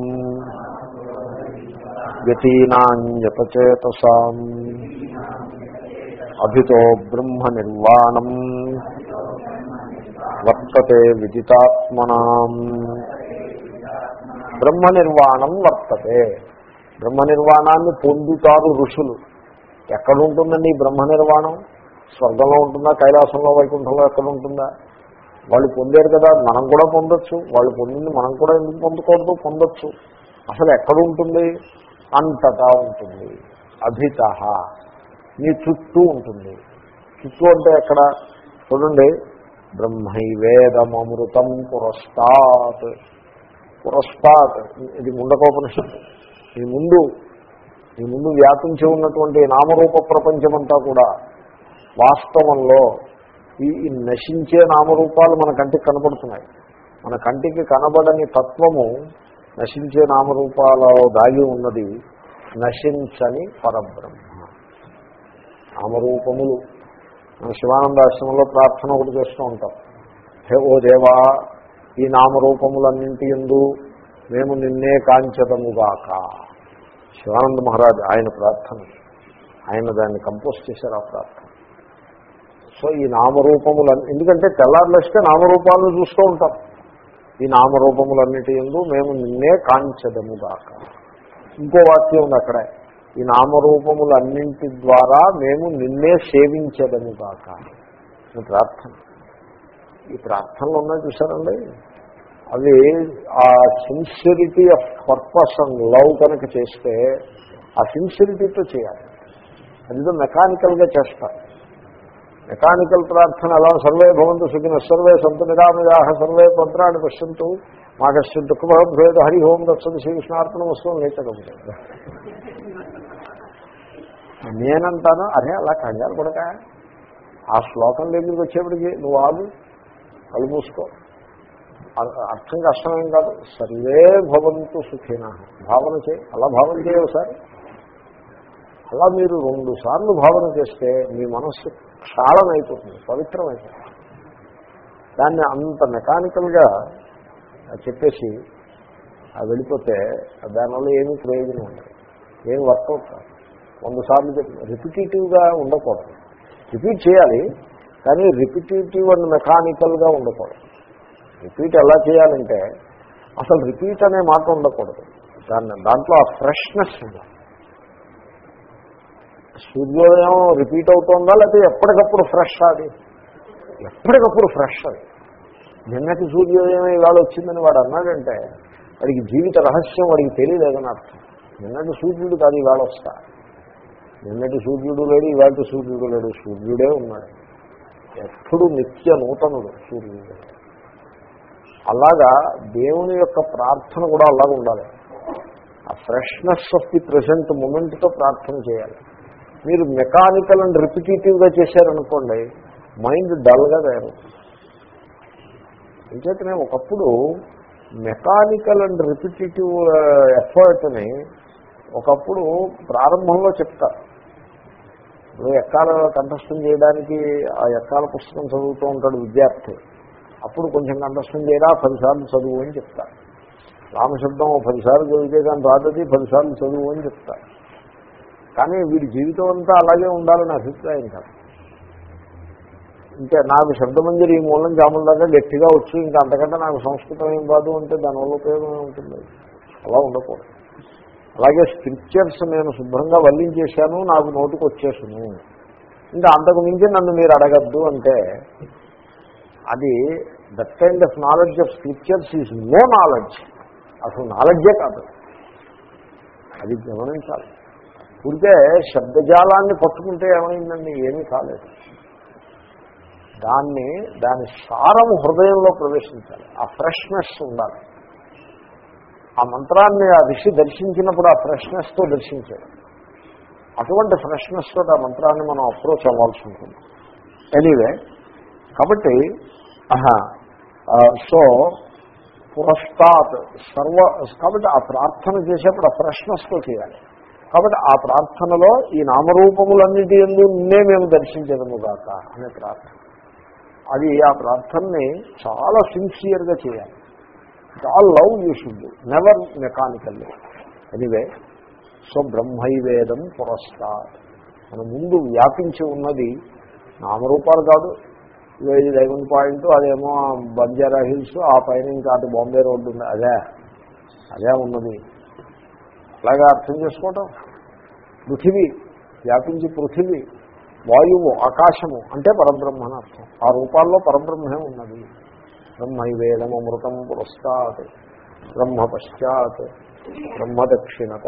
గతీనాంజపచేతసాం అభితో బ్రహ్మ నిర్వాణం వర్తతే విదితాత్మనాం. బ్రహ్మ నిర్వాణం వర్తతే. బ్రహ్మ నిర్వాణాన్ని పొందుతారు ఋషులు. ఎక్కడ ఉంటుందండి ఈ బ్రహ్మ నిర్వాణం స్వర్గంలో ఉంటుందా కైలాసంలో వైకుంఠంలో ఎక్కడ ఉంటుందా వాళ్ళు పొందారు కదా మనం కూడా పొందొచ్చు. వాళ్ళు పొందింది మనం కూడా ఎందుకు పొందకూడదు? పొందొచ్చు. అసలు ఎక్కడ ఉంటుంది అంతటా ఉంటుంది. అభిత నీ చుట్టూ ఉంటుంది. చుట్టూ అంటే ఎక్కడ? చూడండి బ్రహ్మైవేదమృతం పురస్తాత్. పురస్తాత్. ఇది ముండకోపనిషత్తు. ఈ ముందు ఈ ముందు వ్యాపించి ఉన్నటువంటి నామరూప ప్రపంచమంతా కూడా వాస్తవంలో ఈ నశించే నామరూపాలు మన కంటికి కనపడుతున్నాయి మన కంటికి కనబడని తత్వము నశించే నామరూపాలలో దాగి ఉన్నది నశించని పరబ్రహ్మ. నామరూపములు మన శివానంద ఆశ్రమంలో ప్రార్థన ఒకటి చేస్తూ ఉంటాం. హే ఓ దేవా ఈ నామరూపములన్నింటి ఎందు మేము నిన్నే కాంచదముగాక. శివానంద మహారాజ్ ఆయన ప్రార్థన. ఆయన దాన్ని కంపోజ్ చేశారు ఆ ప్రార్థన. సో ఈ నామరూపములు ఎందుకంటే తెల్లారులేస్తే నామరూపాలను చూస్తూ ఉంటాం. ఈ నామరూపములన్నిటి ఎందు మేము నిన్నే కాంచదముగాక. ఇంకో వాక్యం ఉంది అక్కడే. ఈ నామరూపములన్నింటి ద్వారా మేము నిన్నే సేవించదముగాక ఈ ప్రార్థన. ఈ ప్రార్థనలు ఉన్నాయి చూసారండి అవి ఆ sincerity of purpose and love కనుక చేస్తే ఆ సిన్సిరిటీతో చేయాలి. అదిదో మెకానికల్గా చేస్తారు. మెకానికల్ ప్రార్థన ఎలా సర్వే భవంతు సుఖిన సర్వే సంత నిరామయాహ సర్వే మంత్రాన్ని పశ్యంతు. మాకశ్య భేద హరి హోం దత్సది శ్రీకృష్ణార్పణ వస్తువు లేచడం నేనంటాను అరే అలా కంగారు పడక. ఆ శ్లోకం దగ్గరికి వచ్చేప్పటికి నువ్వు ఆగు కళ్ళు మూసుకో. అర్థం కష్టమేం కాదు. సర్వే భవంతు సుఖిన. భావన చేయి అలా భావన చేయ ఒకసారి అలా మీరు రెండు సార్లు భావన చేస్తే మీ మనస్సు క్షాళనైపోతుంది పవిత్రమైపోతుంది. దాన్ని అంత మెకానికల్గా చెప్పేసి వెళ్ళిపోతే దానివల్ల ఏమీ ప్రయోజనం ఉండదు. ఏమి వర్కౌట్ కాదు. వంద సార్లు చెప్పి రిపిటేటివ్గా ఉండకూడదు. రిపీట్ చేయాలి కానీ రిపిటేటివ్ అండ్ మెకానికల్గా ఉండకూడదు. రిపీట్ ఎలా చేయాలంటే అసలు రిపీట్ అనే మాట ఉండకూడదు. దాన్ని దాంట్లో ఆ ఫ్రెష్నెస్ ఉండాలి. సూర్యోదయం రిపీట్ అవుతుందా లేకపోతే ఎప్పటికప్పుడు ఫ్రెష్ అది? ఎప్పటికప్పుడు ఫ్రెష్ అది. నిన్నటి సూర్యోదయం ఇవాళ వచ్చిందని వాడు అన్నాడంటే వాడికి జీవిత రహస్యం వాడికి తెలియలేదని అర్థం. నిన్నటి సూర్యుడు కాదు ఇవాళ వస్తా. నిన్నటి సూర్యుడు లేడు ఇవాళ సూర్యుడు లేడు. సూర్యుడే ఉన్నాడు. ఎప్పుడు నిత్య నూతనుడు సూర్యుడు. అలాగా దేవుని యొక్క ప్రార్థన కూడా అలాగ ఉండాలి. ఆ ఫ్రెష్నెస్ ఆఫ్ ది ప్రజెంట్ మూమెంట్తో ప్రార్థన చేయాలి. మీరు మెకానికల్ అండ్ రిపిటేటివ్గా చేశారనుకోండి మైండ్ డల్గా తయారవుతుంది. అంచేతనే ఒకప్పుడు మెకానికల్ అండ్ రిపిటేటివ్ ఎఫర్ట్ని ఒకప్పుడు ప్రారంభంలో చెప్తారు. నువ్వు ఎక్కాల కంఠస్థం చేయడానికి ఆ ఎక్కాల పుస్తకం చదువుతూ ఉంటాడు విద్యార్థి. అప్పుడు కొంచెం కంఠస్థం చేయరా పదిసార్లు చదువు అని చెప్తా. రామశబ్దం ఓ పదిసార్లు చదివితే కానీ రాదది పదిసార్లు చదువు అని చెప్తా. కానీ వీడి జీవితం అంతా అలాగే ఉండాలని అభిప్రాయం కాదు. ఇంకా నాకు శబ్దమంజరి ఈ మూలం జాముల దాకా గట్టిగా వచ్చు ఇంకా అంతకంటే నాకు సంస్కృతం ఏం కాదు అంటే దానివల్ల ఉపయోగం ఉంటుంది అలా ఉండకూడదు. అలాగే స్క్రిప్చర్స్ నేను శుభ్రంగా వల్లించేశాను నాకు నోటుకు వచ్చేసును ఇంకా అంతకు మించి నన్ను మీరు అడగద్దు అంటే అది that kind of knowledge of scriptures is no knowledge అసలు నాలెడ్జే కాదు. అది గమనించాలి. ఊరికే శబ్దజాలాన్ని పట్టుకుంటే ఏమైందండి? ఏమీ కాలేదు. దాన్ని దాని సారం హృదయంలో ప్రవేశించాలి. ఆ ఫ్రెష్నెస్ ఉండాలి. ఆ మంత్రాన్ని ఆ ఋషి దర్శించినప్పుడు ఆ ఫ్రెష్నెస్తో దర్శించాడు. అటువంటి ఫ్రెష్నెస్తో ఆ మంత్రాన్ని మనం అప్రోచ్ అవ్వాల్సి ఉంటుంది. ఎనీవే కాబట్టి సో పురస్తాత్ సర్వ కాబట్టి ఆ ప్రార్థన చేసేప్పుడు ఆ ఫ్రెష్నెస్తో చేయాలి. కాబట్టి ఆ ప్రార్థనలో ఈ నామరూపములన్నిటి ఎందు నిన్నే మేము దర్శించదముగాక అనే ప్రార్థన. అది ఆ ప్రార్థనని చాలా సిన్సియర్గా చేయాలి. All love you should never mechanically anyway so బ్రహ్మైవేదం పురస్కార్ మన ముందు వ్యాపించి ఉన్నది నామరూపాలు కాదు. ఇదో ఇది డైమండ్ పాయింట్ అదేమో బంజారా హిల్స్ ఆ పైన ఇంకా అటు బాంబే రోడ్డు ఉంది. అదే అదే ఉన్నది. అలాగే అర్థం చేసుకోవటం. పృథివీ వ్యాపించి పృథివీ వాయువు ఆకాశము అంటే పరబ్రహ్మ అని అర్థం. ఆ రూపాల్లో పరబ్రహ్మే ఉన్నది. బ్రహ్మైవేదం అమృతం పురస్కాత్ బ్రహ్మ పశ్చాత్ బ్రహ్మ దక్షిణత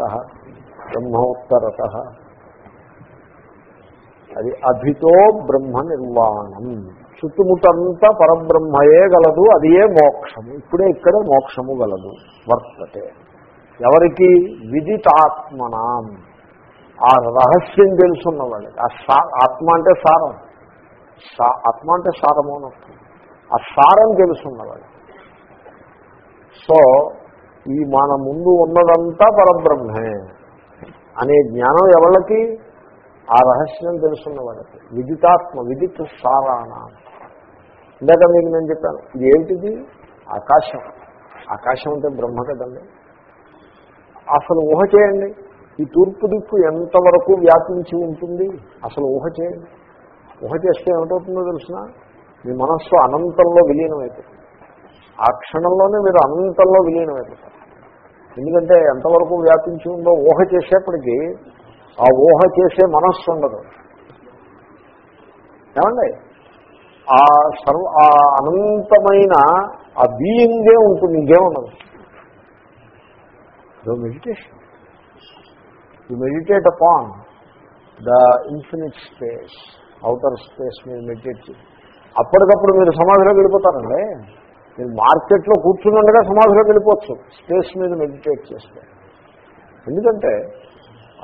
అది అభితో బ్రహ్మ నిర్వాణం। చుట్టుముట్టంతా పరబ్రహ్మయే గలదు అదియే మోక్షము ఇప్పుడే ఇక్కడే మోక్షము గలదు వర్తతే. ఎవరికి? విదితాత్మనాం. ఆ రహస్యం తెలుసున్న వాళ్ళకి ఆ సా ఆత్మ అంటే సారం. సా ఆత్మ అంటే సారము అని అర్థం. ఆ సారం తెలుసున్నవాడు. సో ఈ మన ముందు ఉన్నదంతా పరబ్రహ్మే అనే జ్ఞానం ఎవరికి ఆ రహస్యం తెలుసున్న వాళ్ళకి విదితాత్మ విదిత్ సారాణ. ఇందాక మీకు నేను చెప్పాను ఇది ఏమిటిది ఆకాశం. ఆకాశం అంటే బ్రహ్మ కదండి. అసలు ఊహ చేయండి. ఈ తూర్పు దిక్కు ఎంతవరకు వ్యాపించి ఉంటుంది? అసలు ఊహ చేయండి. ఊహ చేస్తే ఏమిటవుతుందో తెలిసిన? మీ మనస్సు అనంతంలో విలీనమైపోతుంది. ఆ క్షణంలోనే మీరు అనంతంలో విలీనమైపోతారు. ఎందుకంటే ఎంతవరకు వ్యాపించి ఉందో ఊహ చేసేప్పటికీ ఆ ఊహ చేసే మనస్సు ఉండదు. ఏమండి? ఆ సర్వ ఆ అనంతమైన ఆ బీయింగే ఉంటుంది ఇంకేముండదు so meditation. You meditate upon the infinite space outer space మీరు మెడిటేట్ చేయండి. అప్పటికప్పుడు మీరు సమాధిలోకి వెళ్ళిపోతారండి. మీరు మార్కెట్లో కూర్చుండగా సమాధిలోకి వెళ్ళిపోవచ్చు. స్పేస్ మీద మెడిటేట్ చేస్తే. ఎందుకంటే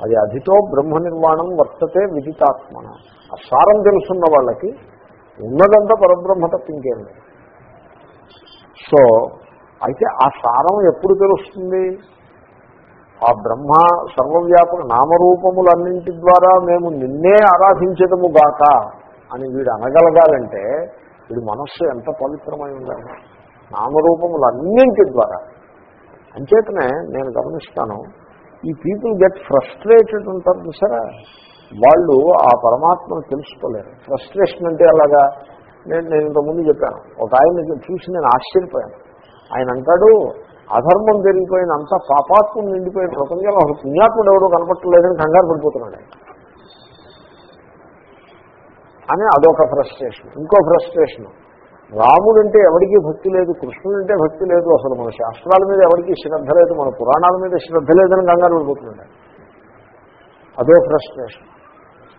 అది అధితో బ్రహ్మ నిర్మాణం వర్తతే విదితాత్మన. ఆ సారం తెలుసున్న వాళ్ళకి ఉన్నదంతా పరబ్రహ్మ తప్పింకేం లేదు. సో అయితే ఆ సారం ఎప్పుడు తెలుస్తుంది? ఆ బ్రహ్మ సర్వవ్యాపక నామరూపములన్నింటి ద్వారా మేము నిన్నే ఆరాధించదము గాక. అని వీడు అనగలగాలంటే వీడి మనస్సు ఎంత పవిత్రమై ఉండాలి. నామరూపములన్నింటి ద్వారా. అంచేతనే నేను గమనిస్తాను ఈ పీపుల్ గెట్ ఫ్రస్ట్రేటెడ్ ఉంటారు చూసారా? వాళ్ళు ఆ పరమాత్మను తెలుసుకోలేరు. ఫ్రస్ట్రేషన్ అంటే అలాగా నేను నేను ఇంతకుముందు చెప్పాను ఒక ఆయన చూసి నేను ఆశ్చర్యపోయాను. ఆయన అంటాడు అధర్మం జరిగిపోయిన అంతా పాపాత్మం నిండిపోయిన ప్రపంచంలో ఒక పుణ్యాత్ముడు ఎవరో కనపట్టలేదని కంగారు పడిపోతున్నాడు ఆయన. అని అదొక ఫ్రస్ట్రేషన్ ఇంకో ఫ్రస్ట్రేషన్ రాముడంటే ఎవరికీ భక్తి లేదు కృష్ణుడంటే భక్తి లేదు అసలు మన శాస్త్రాల మీద ఎవరికీ శ్రద్ధ లేదు మన పురాణాల మీద శ్రద్ధ లేదని కంగారు పడిపోతున్నాడు అదో ఫ్రస్ట్రేషన్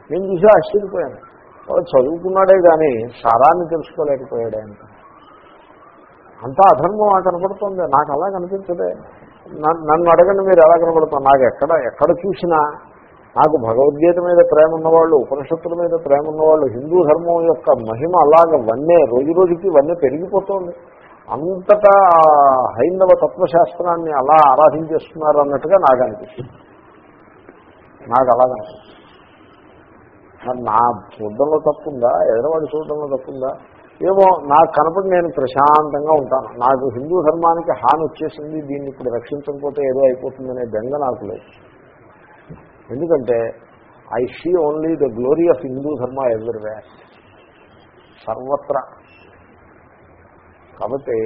నేను చూసి ఆశ్చర్యపోయాను. వాడు చదువుకున్నాడే కానీ సారాన్ని తెలుసుకోలేకపోయాడు ఆయన అంతా అధర్మం ఆ కనపడుతుంది. నాకు అలా కనిపించదే. నన్ను అడగండి మీరు ఎలా కనపడుతుంది నాకు ఎక్కడ ఎక్కడ చూసినా నాకు భగవద్గీత మీద ప్రేమ ఉన్నవాళ్ళు ఉపనిషత్తుల మీద ప్రేమ ఉన్నవాళ్ళు హిందూ ధర్మం యొక్క మహిమ అలాగ వన్నే రోజు రోజుకి వన్నే పెరిగిపోతుంది. అంతటా హైందవ తత్వశాస్త్రాన్ని అలా ఆరాధించేస్తున్నారు అన్నట్టుగా నాకు అనిపిస్తుంది. నాకు అలాగా మరి నా చూడడంలో తప్పుందా? ఎదరవాడి చూడడంలో తప్పుందా? ఏమో నాకు కనపడి నేను ప్రశాంతంగా ఉంటాను. నాకు హిందూ ధర్మానికి హాని వచ్చేసింది దీన్ని ఇప్పుడు రక్షించకపోతే ఏదో అయిపోతుందనే బెంగ నాకు లేదు. ఎందుకంటే I see only the glory of Hindu dharma everywhere. సర్వత్రా. కాబట్టి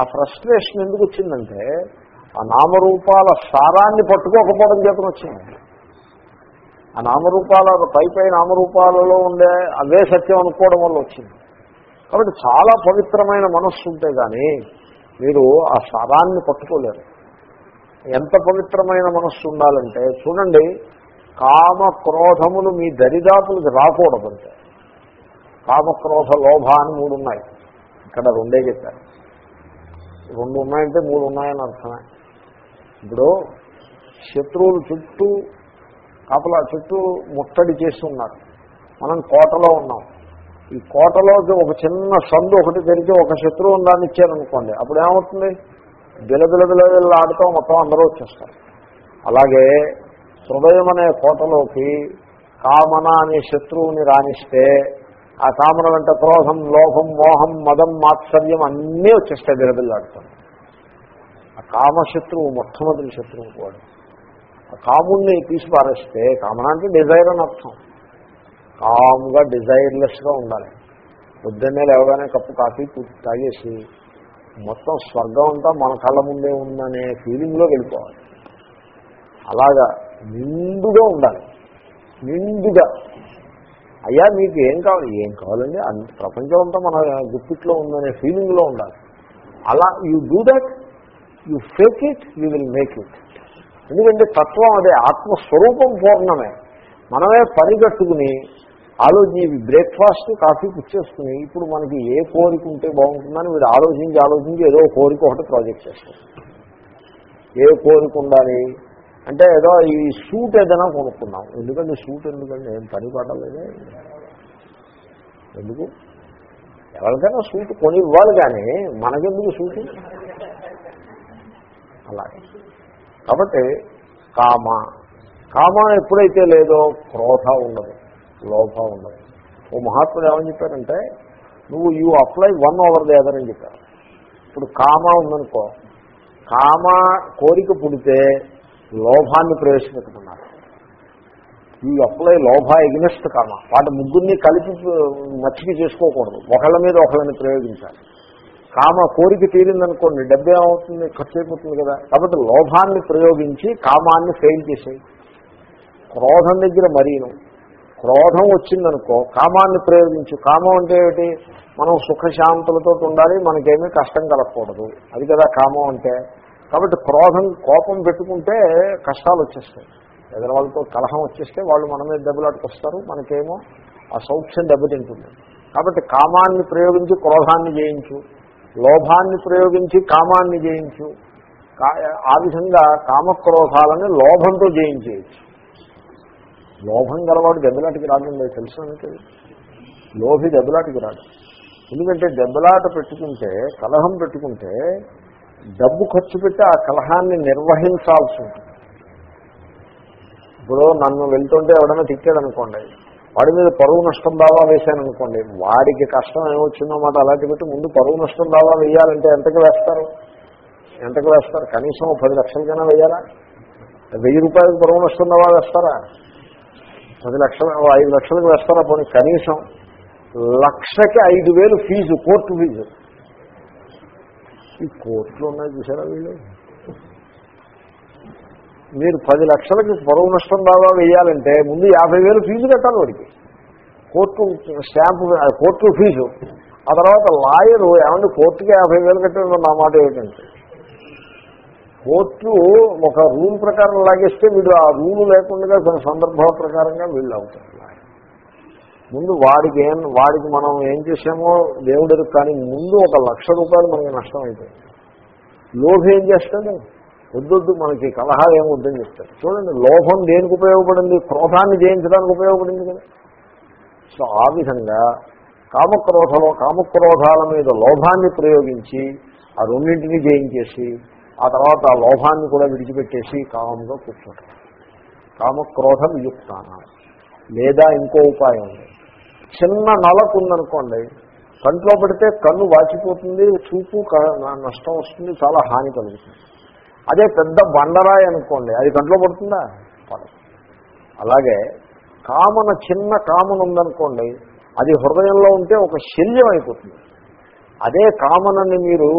ఆ ఫ్రస్ట్రేషన్ ఎందుకు వచ్చిందంటే ఆ నామరూపాల సారాన్ని పట్టుకోకపోవడం చేతను వచ్చింది. ఆ నామరూపాల పై పై నామరూపాలలో ఉండే అవే సత్యం అనుకోవడం వల్ల వచ్చింది. కాబట్టి చాలా పవిత్రమైన మనస్సు ఉంటే కానీ మీరు ఆ సారాన్ని పట్టుకోలేరు. ఎంత పవిత్రమైన మనస్సు ఉండాలంటే చూడండి కామ క్రోధములు మీ దరిదాపులకు రాకూడదంటే కామక్రోధ లోభ అని మూడు ఉన్నాయి. ఇక్కడ రెండే చెప్పారు. రెండు ఉన్నాయంటే మూడు ఉన్నాయని అర్థమే. ఇప్పుడు శత్రువులు చుట్టూ కాపలా చుట్టూ ముట్టడి చేసి ఉన్నారు మనం కోటలో ఉన్నాం. ఈ కోటలోకి ఒక చిన్న సందు ఒకటి తెరిచి ఒక శత్రువు దాన్ని ఇచ్చారనుకోండి అప్పుడు ఏమవుతుంది? బిలబిల బిలబిల ఆడుతూ మొత్తం అందరూ వచ్చేస్తారు. అలాగే హృదయం అనే కోటలోకి కామన అనే శత్రువుని రాణిస్తే ఆ కామన వెంట క్రోధం లోభం మోహం మదం మాత్సర్యం అన్నీ వచ్చేస్తాయి బిలబిల్లాడుతాం ఆ కామశత్రువు మొట్టమొదటి శత్రువు కూడా. ఆ కాముణ్ణి తీసి పారేస్తే కామన అంటే డిజైర్ అని అర్థం. కామ్గా డిజైర్లెస్గా ఉండాలి. పొద్దున్నే లేవగానే కప్పు కాఫీ తాగేసి మొత్తం స్వర్గం అంతా మన కళ్ళ ముందే ఉందనే ఫీలింగ్లో వెళ్ళిపోవాలి. అలాగా నిండుగా ఉండాలి. నిండుగా. అయ్యా మీకు ఏం కావాలి? ఏం కావాలండి? ప్రపంచం అంతా మన గుప్పిట్లో ఉందనే ఫీలింగ్లో ఉండాలి. అలా you do that you fake it you will make it ఎందుకంటే తత్వం అదే ఆత్మస్వరూపం పూర్ణమే. మనమే పరిగట్టుకుని ఆలోచి బ్రేక్ఫాస్ట్ కాఫీ పుచ్చేసుకుని ఇప్పుడు మనకి ఏ కోరిక ఉంటే బాగుంటుందని మీరు ఆలోచించి ఆలోచించి ఏదో కోరిక ఒకటి ప్రాజెక్ట్ చేస్తారు. ఏ కోరిక ఉండాలి? అంటే ఏదో ఈ సూట్ ఏదైనా కొనుక్కున్నాం ఎందుకంటే సూట్? ఎందుకంటే ఏం పని పడలేదే ఎందుకు? ఎవరికైనా సూట్ కొని ఇవ్వాలి కానీ మనకెందుకు సూట్? అలాగే. కాబట్టి కామ. కామ ఎప్పుడైతే లేదో క్రోధ ఉండదు. లోభ ఉండదు. ఓ మహాత్ముడు ఏమని చెప్పారంటే నువ్వు you apply one over the other అని చెప్పారు. ఇప్పుడు కామ ఉందనుకో కామ కోరిక పుడితే లోభాన్ని ప్రవేశపెట్టుకున్నారు. ఈ అప్లై లోభ ఎగ్నెస్ట్ కామ. వాటి ముగ్గురిని కలిపి మచ్చిక చేసుకోకూడదు. ఒకళ్ళ మీద ఒకళ్ళని ప్రయోగించాలి. కామ కోరిక తీరిందనుకోండి డబ్బు ఏమవుతుంది? ఖర్చు అయిపోతుంది కదా. కాబట్టి లోభాన్ని ప్రయోగించి కామాన్ని ఫెయిల్ చేసేయి. క్రోధం దగ్గర మరీను. క్రోధం వచ్చిందనుకో కామాన్ని ప్రయోగించు కామం అంటే ఏమిటి? మనం సుఖశాంతులతో ఉండాలి మనకేమీ కష్టం కలగకూడదు. అది కదా కామం అంటే. కాబట్టి క్రోధం కోపం పెట్టుకుంటే కష్టాలు వచ్చేస్తాయి. ఎదురు వాళ్ళతో కలహం వచ్చేస్తే వాళ్ళు మన మీద దెబ్బలాటుకొస్తారు మనకేమో ఆ సౌఖ్యం దెబ్బతింటుంది. కాబట్టి కామాన్ని ప్రయోగించి క్రోధాన్ని జయించు. లోభాన్ని ప్రయోగించి కామాన్ని జయించు. ఆ విధంగా కామక్రోధాలని లోభంతో జయించేయచ్చు. లోభం గలవాడు దెబ్బలాటికి రాదండి తెలుసు అంటే లోభి దెబ్బలాటికి రాడు. ఎందుకంటే దెబ్బలాట పెట్టుకుంటే కలహం పెట్టుకుంటే డబ్బు ఖర్చు పెట్టి ఆ కలహాన్ని నిర్వహించాల్సి ఉంటుంది. ఇప్పుడు నన్ను వెళ్తుంటే ఎవడన్నా తిట్టాడు అనుకోండి వాడి మీద పరువు నష్టం దావా వేశాను అనుకోండి వాడికి కష్టం ఏమొచ్చిందో మాట అలాంటి పెట్టి ముందు పరువు నష్టం దావా వేయాలంటే ఎంతకు వేస్తారు? ఎంతకు వేస్తారు? కనీసం పది లక్షలకైనా వేయాలా? వెయ్యి రూపాయలకు పరువు నష్టం దావా వేస్తారా? పది లక్షలు ఐదు లక్షలకు వేస్తారా పోనీ? కనీసం లక్షకి ఐదు వేలు ఫీజు కోర్టు ఫీజు. ఈ కోర్టులు ఉన్నాయి చూసారా వీళ్ళు? మీరు పది లక్షలకి పొరవు నష్టం దావా వేయాలంటే ముందు యాభై వేలు ఫీజు కట్టాలి వాడికి. Court stamp court fee. ఆ తర్వాత లాయరు ఏమంటే కోర్టుకి యాభై వేలు కట్టారు నా మాట ఏమిటంటే కోర్టు ఒక రూల్ ప్రకారం లాగేస్తే వీడు ఆ రూల్ లేకుండా కొన్ని సందర్భాల ప్రకారంగా వీళ్ళు అవుతారు. ముందు వాడికి ఏం వాడికి మనం ఏం చేసామో దేవుడు కానీ ముందు ఒక లక్ష రూపాయలు మనకి నష్టం అయిపోయింది. లోభం ఏం చేస్తాడు? వద్దొద్దు మనకి కలహాలు ఏమి వద్దని చెప్తాడు. చూడండి లోభం దేనికి ఉపయోగపడింది? క్రోధాన్ని జయించడానికి ఉపయోగపడింది కదా. సో ఆ విధంగా కామక్రోధలో కామక్రోధాల మీద లోభాన్ని ప్రయోగించి ఆ రెండింటినీ జయించేసి ఆ తర్వాత ఆ లోభాన్ని కూడా విడిచిపెట్టేసి కామంగా కూర్చోటం. కామక్రోధం యుక్తాన లేదా ఇంకో ఉపాయం? చిన్న నలకు ఉందనుకోండి కంట్లో పెడితే కన్ను వాచిపోతుంది చూపు నష్టం వస్తుంది చాలా హాని కలుగుతుంది. అదే పెద్ద బండరాయి అనుకోండి అది కంట్లో పడుతుందా? పడదు. అలాగే కామన చిన్న కామన ఉందనుకోండి అది హృదయంలో ఉంటే ఒక శల్యం అయిపోతుంది. అదే కామనని మీరు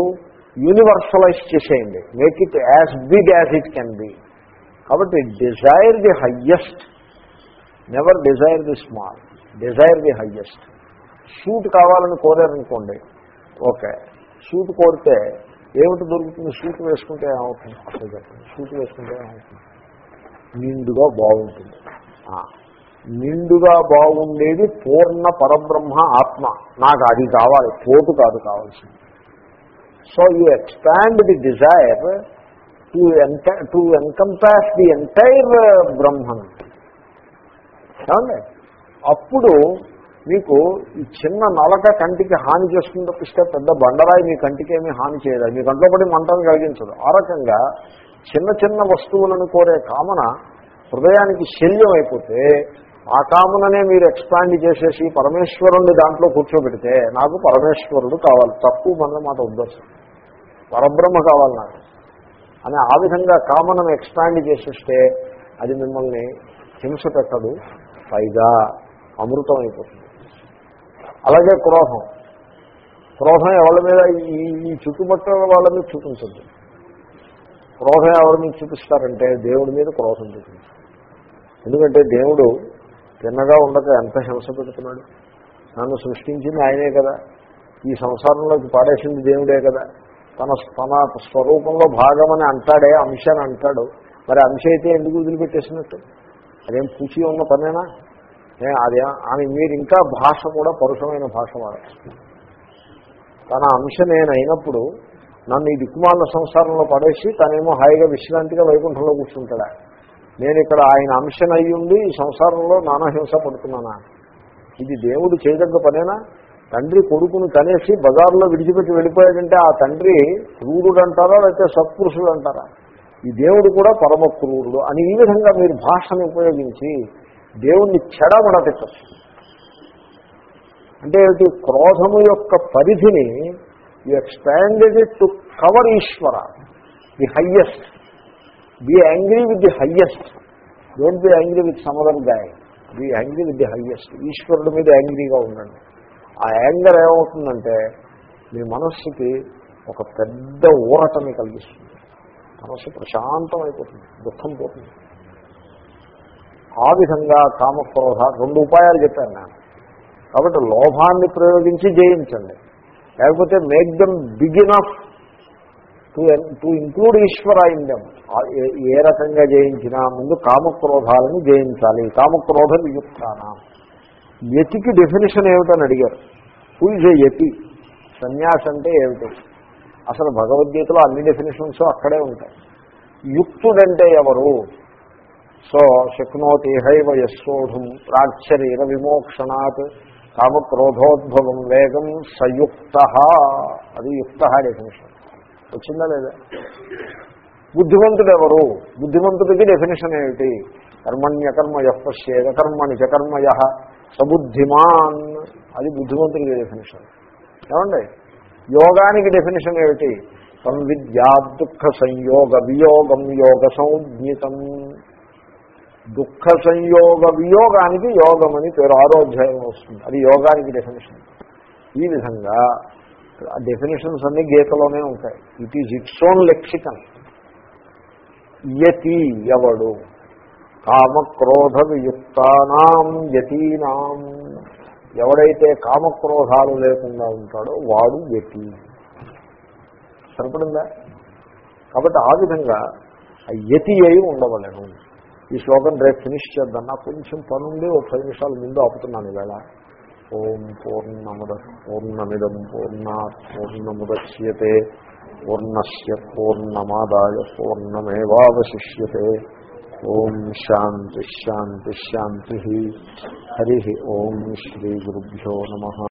యూనివర్సలైజ్ చేసేయండి. Make it as big as it can be కాబట్టి desire the highest never desire the small desire the highest shoot కావాలని కోరారనుకోండి. ఓకే షూట్ కోరితే ఏమిటి దొరుకుతుంది? షూట్ వేసుకుంటే ఏమవుతుంది? అసలు చెప్పండి. షూట్ వేసుకుంటే ఏమవుతుంది? నిండుగా బాగుంటుంది. నిండుగా బాగుండేది పూర్ణ పరబ్రహ్మ ఆత్మ. నాకు అది కావాలి. కోటు కాదు కావాల్సింది. So you expand the desire to ఎంట to encompass the entire Brahman ఏమండి? అప్పుడు మీకు ఈ చిన్న నలక కంటికి హాని చేస్తుంది తప్పిస్తే పెద్ద బండరాయి మీ కంటికి ఏమీ హాని చేయదు మీ కంట్లో పడి మంటను కలిగించదు. ఆ రకంగా చిన్న చిన్న వస్తువులను కోరే కామన హృదయానికి శల్యం అయిపోతే ఆ కామననే మీరు ఎక్స్పాండ్ చేసేసి పరమేశ్వరుణ్ణి దాంట్లో కూర్చోబెడితే నాకు పరమేశ్వరుడు కావాలి. తప్పు మన మాట ఉద్దేశం పరబ్రహ్మ కావాలి నాకు అని ఆ విధంగా కామనం ఎక్స్పాండ్ చేసిస్తే అది మిమ్మల్ని హింస పెట్టదు పైగా అమృతం అయిపోతుంది. అలాగే క్రోధం. క్రోధం ఎవరి మీద ఈ ఈ చుట్టుపక్కల వాళ్ళ మీద చూపించద్దు. క్రోధం ఎవరి మీద చూపిస్తారంటే దేవుడి మీద క్రోధం చూపించారు ఎందుకంటే దేవుడు తిన్నగా ఉండక ఎంత హింస పెడుతున్నాడు? నన్ను సృష్టించింది ఆయనే కదా. ఈ సంసారంలోకి పాడేసింది దేవుడే కదా. తన తన స్వరూపంలో భాగమని అంటాడే అంశ అని అంటాడు. మరి అంశ అయితే ఎందుకు వదిలిపెట్టేసినట్టు? అదేం పూచి ఉన్న పనేనా? అదే అని మీరు ఇంకా భాష కూడా పరుషమైన భాష వాడచ్చు. తన అంశ నేను అయినప్పుడు నన్ను ఈ దిక్కుమాల సంసారంలో పడేసి తనేమో హాయిగా విశ్రాంతిగా వైకుంఠంలో కూర్చుంటాడా? నేను ఇక్కడ ఆయన అంశనయ్యుండి ఈ సంసారంలో నానా హింస పడుతున్నానా? ఇది దేవుడు చేయదగ్గ పనేనా? తండ్రి కొడుకును కనేసి బజార్లో విడిచిపెట్టి వెళ్ళిపోయాడంటే ఆ తండ్రి క్రూరుడు అంటారా లేకపోతే సత్పురుషుడు అంటారా ఈ దేవుడు కూడా పరమ క్రూరుడు అని ఈ విధంగా మీరు భాషను ఉపయోగించి దేవుణ్ణి చెడమడపెట్టచ్చు. అంటే ఏమిటి? క్రోధము యొక్క పరిధిని you expanded it to cover Ishwara the highest be angry with the highest don't be angry with సమదర్ guy be angry with the highest ఈశ్వరుడు మీద యాంగ్రీగా ఉండండి. ఆ యాంగర్ ఏమవుతుందంటే మీ మనస్సుకి ఒక పెద్ద ఊరటని కలిగిస్తుంది. మనస్సు ప్రశాంతం అయిపోతుంది దుఃఖం పోతుంది. ఆ విధంగా కామక్రోధ రెండు ఉపాయాలు చెప్పాను నేను. కాబట్టి లోభాన్ని ప్రయోగించి జయించండి. లేకపోతే make them big enough to to include Ishwara in them ఏ రకంగా జయించినా ముందు కామక్రోధాలను జయించాలి. కామక్రోధ వియుక్తానా. యతికి డెఫినేషన్ ఏమిటని అడిగారు. హూ ఇజ్ ఏ యతి సన్యాసి అంటే ఏమిటి? అసలు భగవద్గీతలో అన్ని డెఫినేషన్స్ అక్కడే ఉంటాయి. యుక్తుడంటే ఎవరు? సో శక్నోతి హైవ యశోఢుం ప్రాచరీర విమోక్షణాత్ కామక్రోధోద్భవం వేగం సయుక్త. అది యుక్త డెఫినేషన్ వచ్చిందా లేదా? బుద్ధిమంతుడు ఎవరు బుద్ధిమంతుడికి డెఫినేషన్ ఏమిటి? కర్మణ్యకర్మ యశ్యేద కర్మణి చకర్మయ సబుద్ధిమాన్. అది బుద్ధిమంతుడికి డెఫినేషన్ ఏమండి? యోగానికి డెఫినేషన్ ఏమిటి? సంవిద్యా దుఃఖ సంయోగ వియోగం యోగ సంజ్ఞితం దుఃఖ సంయోగ వియోగానికి యోగం అని పేరు ఆరోధ్యాయం వస్తుంది. అది యోగానికి డెఫినేషన్ ఈ విధంగా ఆ డెఫినేషన్స్ అన్ని గీతలోనే ఉంటాయి. It is its own lexicon యతి ఎవడు? కామక్రోధ వియుక్తానాం యతీనాం. ఎవడైతే కామక్రోధాలు లేకుండా ఉంటాడో వాడు యతి. సరిపడిందా? కాబట్టి ఆ విధంగా ఆ యతి అయి ఉండవలను. ఈ శ్లోకం రేపు ఫినిష్ చేద్దాం. నాకు కొంచెం పనుండి ఒక పది నిమిషాలు ముందు ఆపుతున్నాను ఈవేళ. ఓం పూర్ణముద పూర్ణమిదం పూర్ణా పూర్ణముద్యతే పూర్ణస్ పూర్ణమాదాయ పూర్ణమేవాశిష్యతే ఓం శాంతి శాంతి శాంతి. హరి ఓం శ్రీ గురుభ్యో నమ.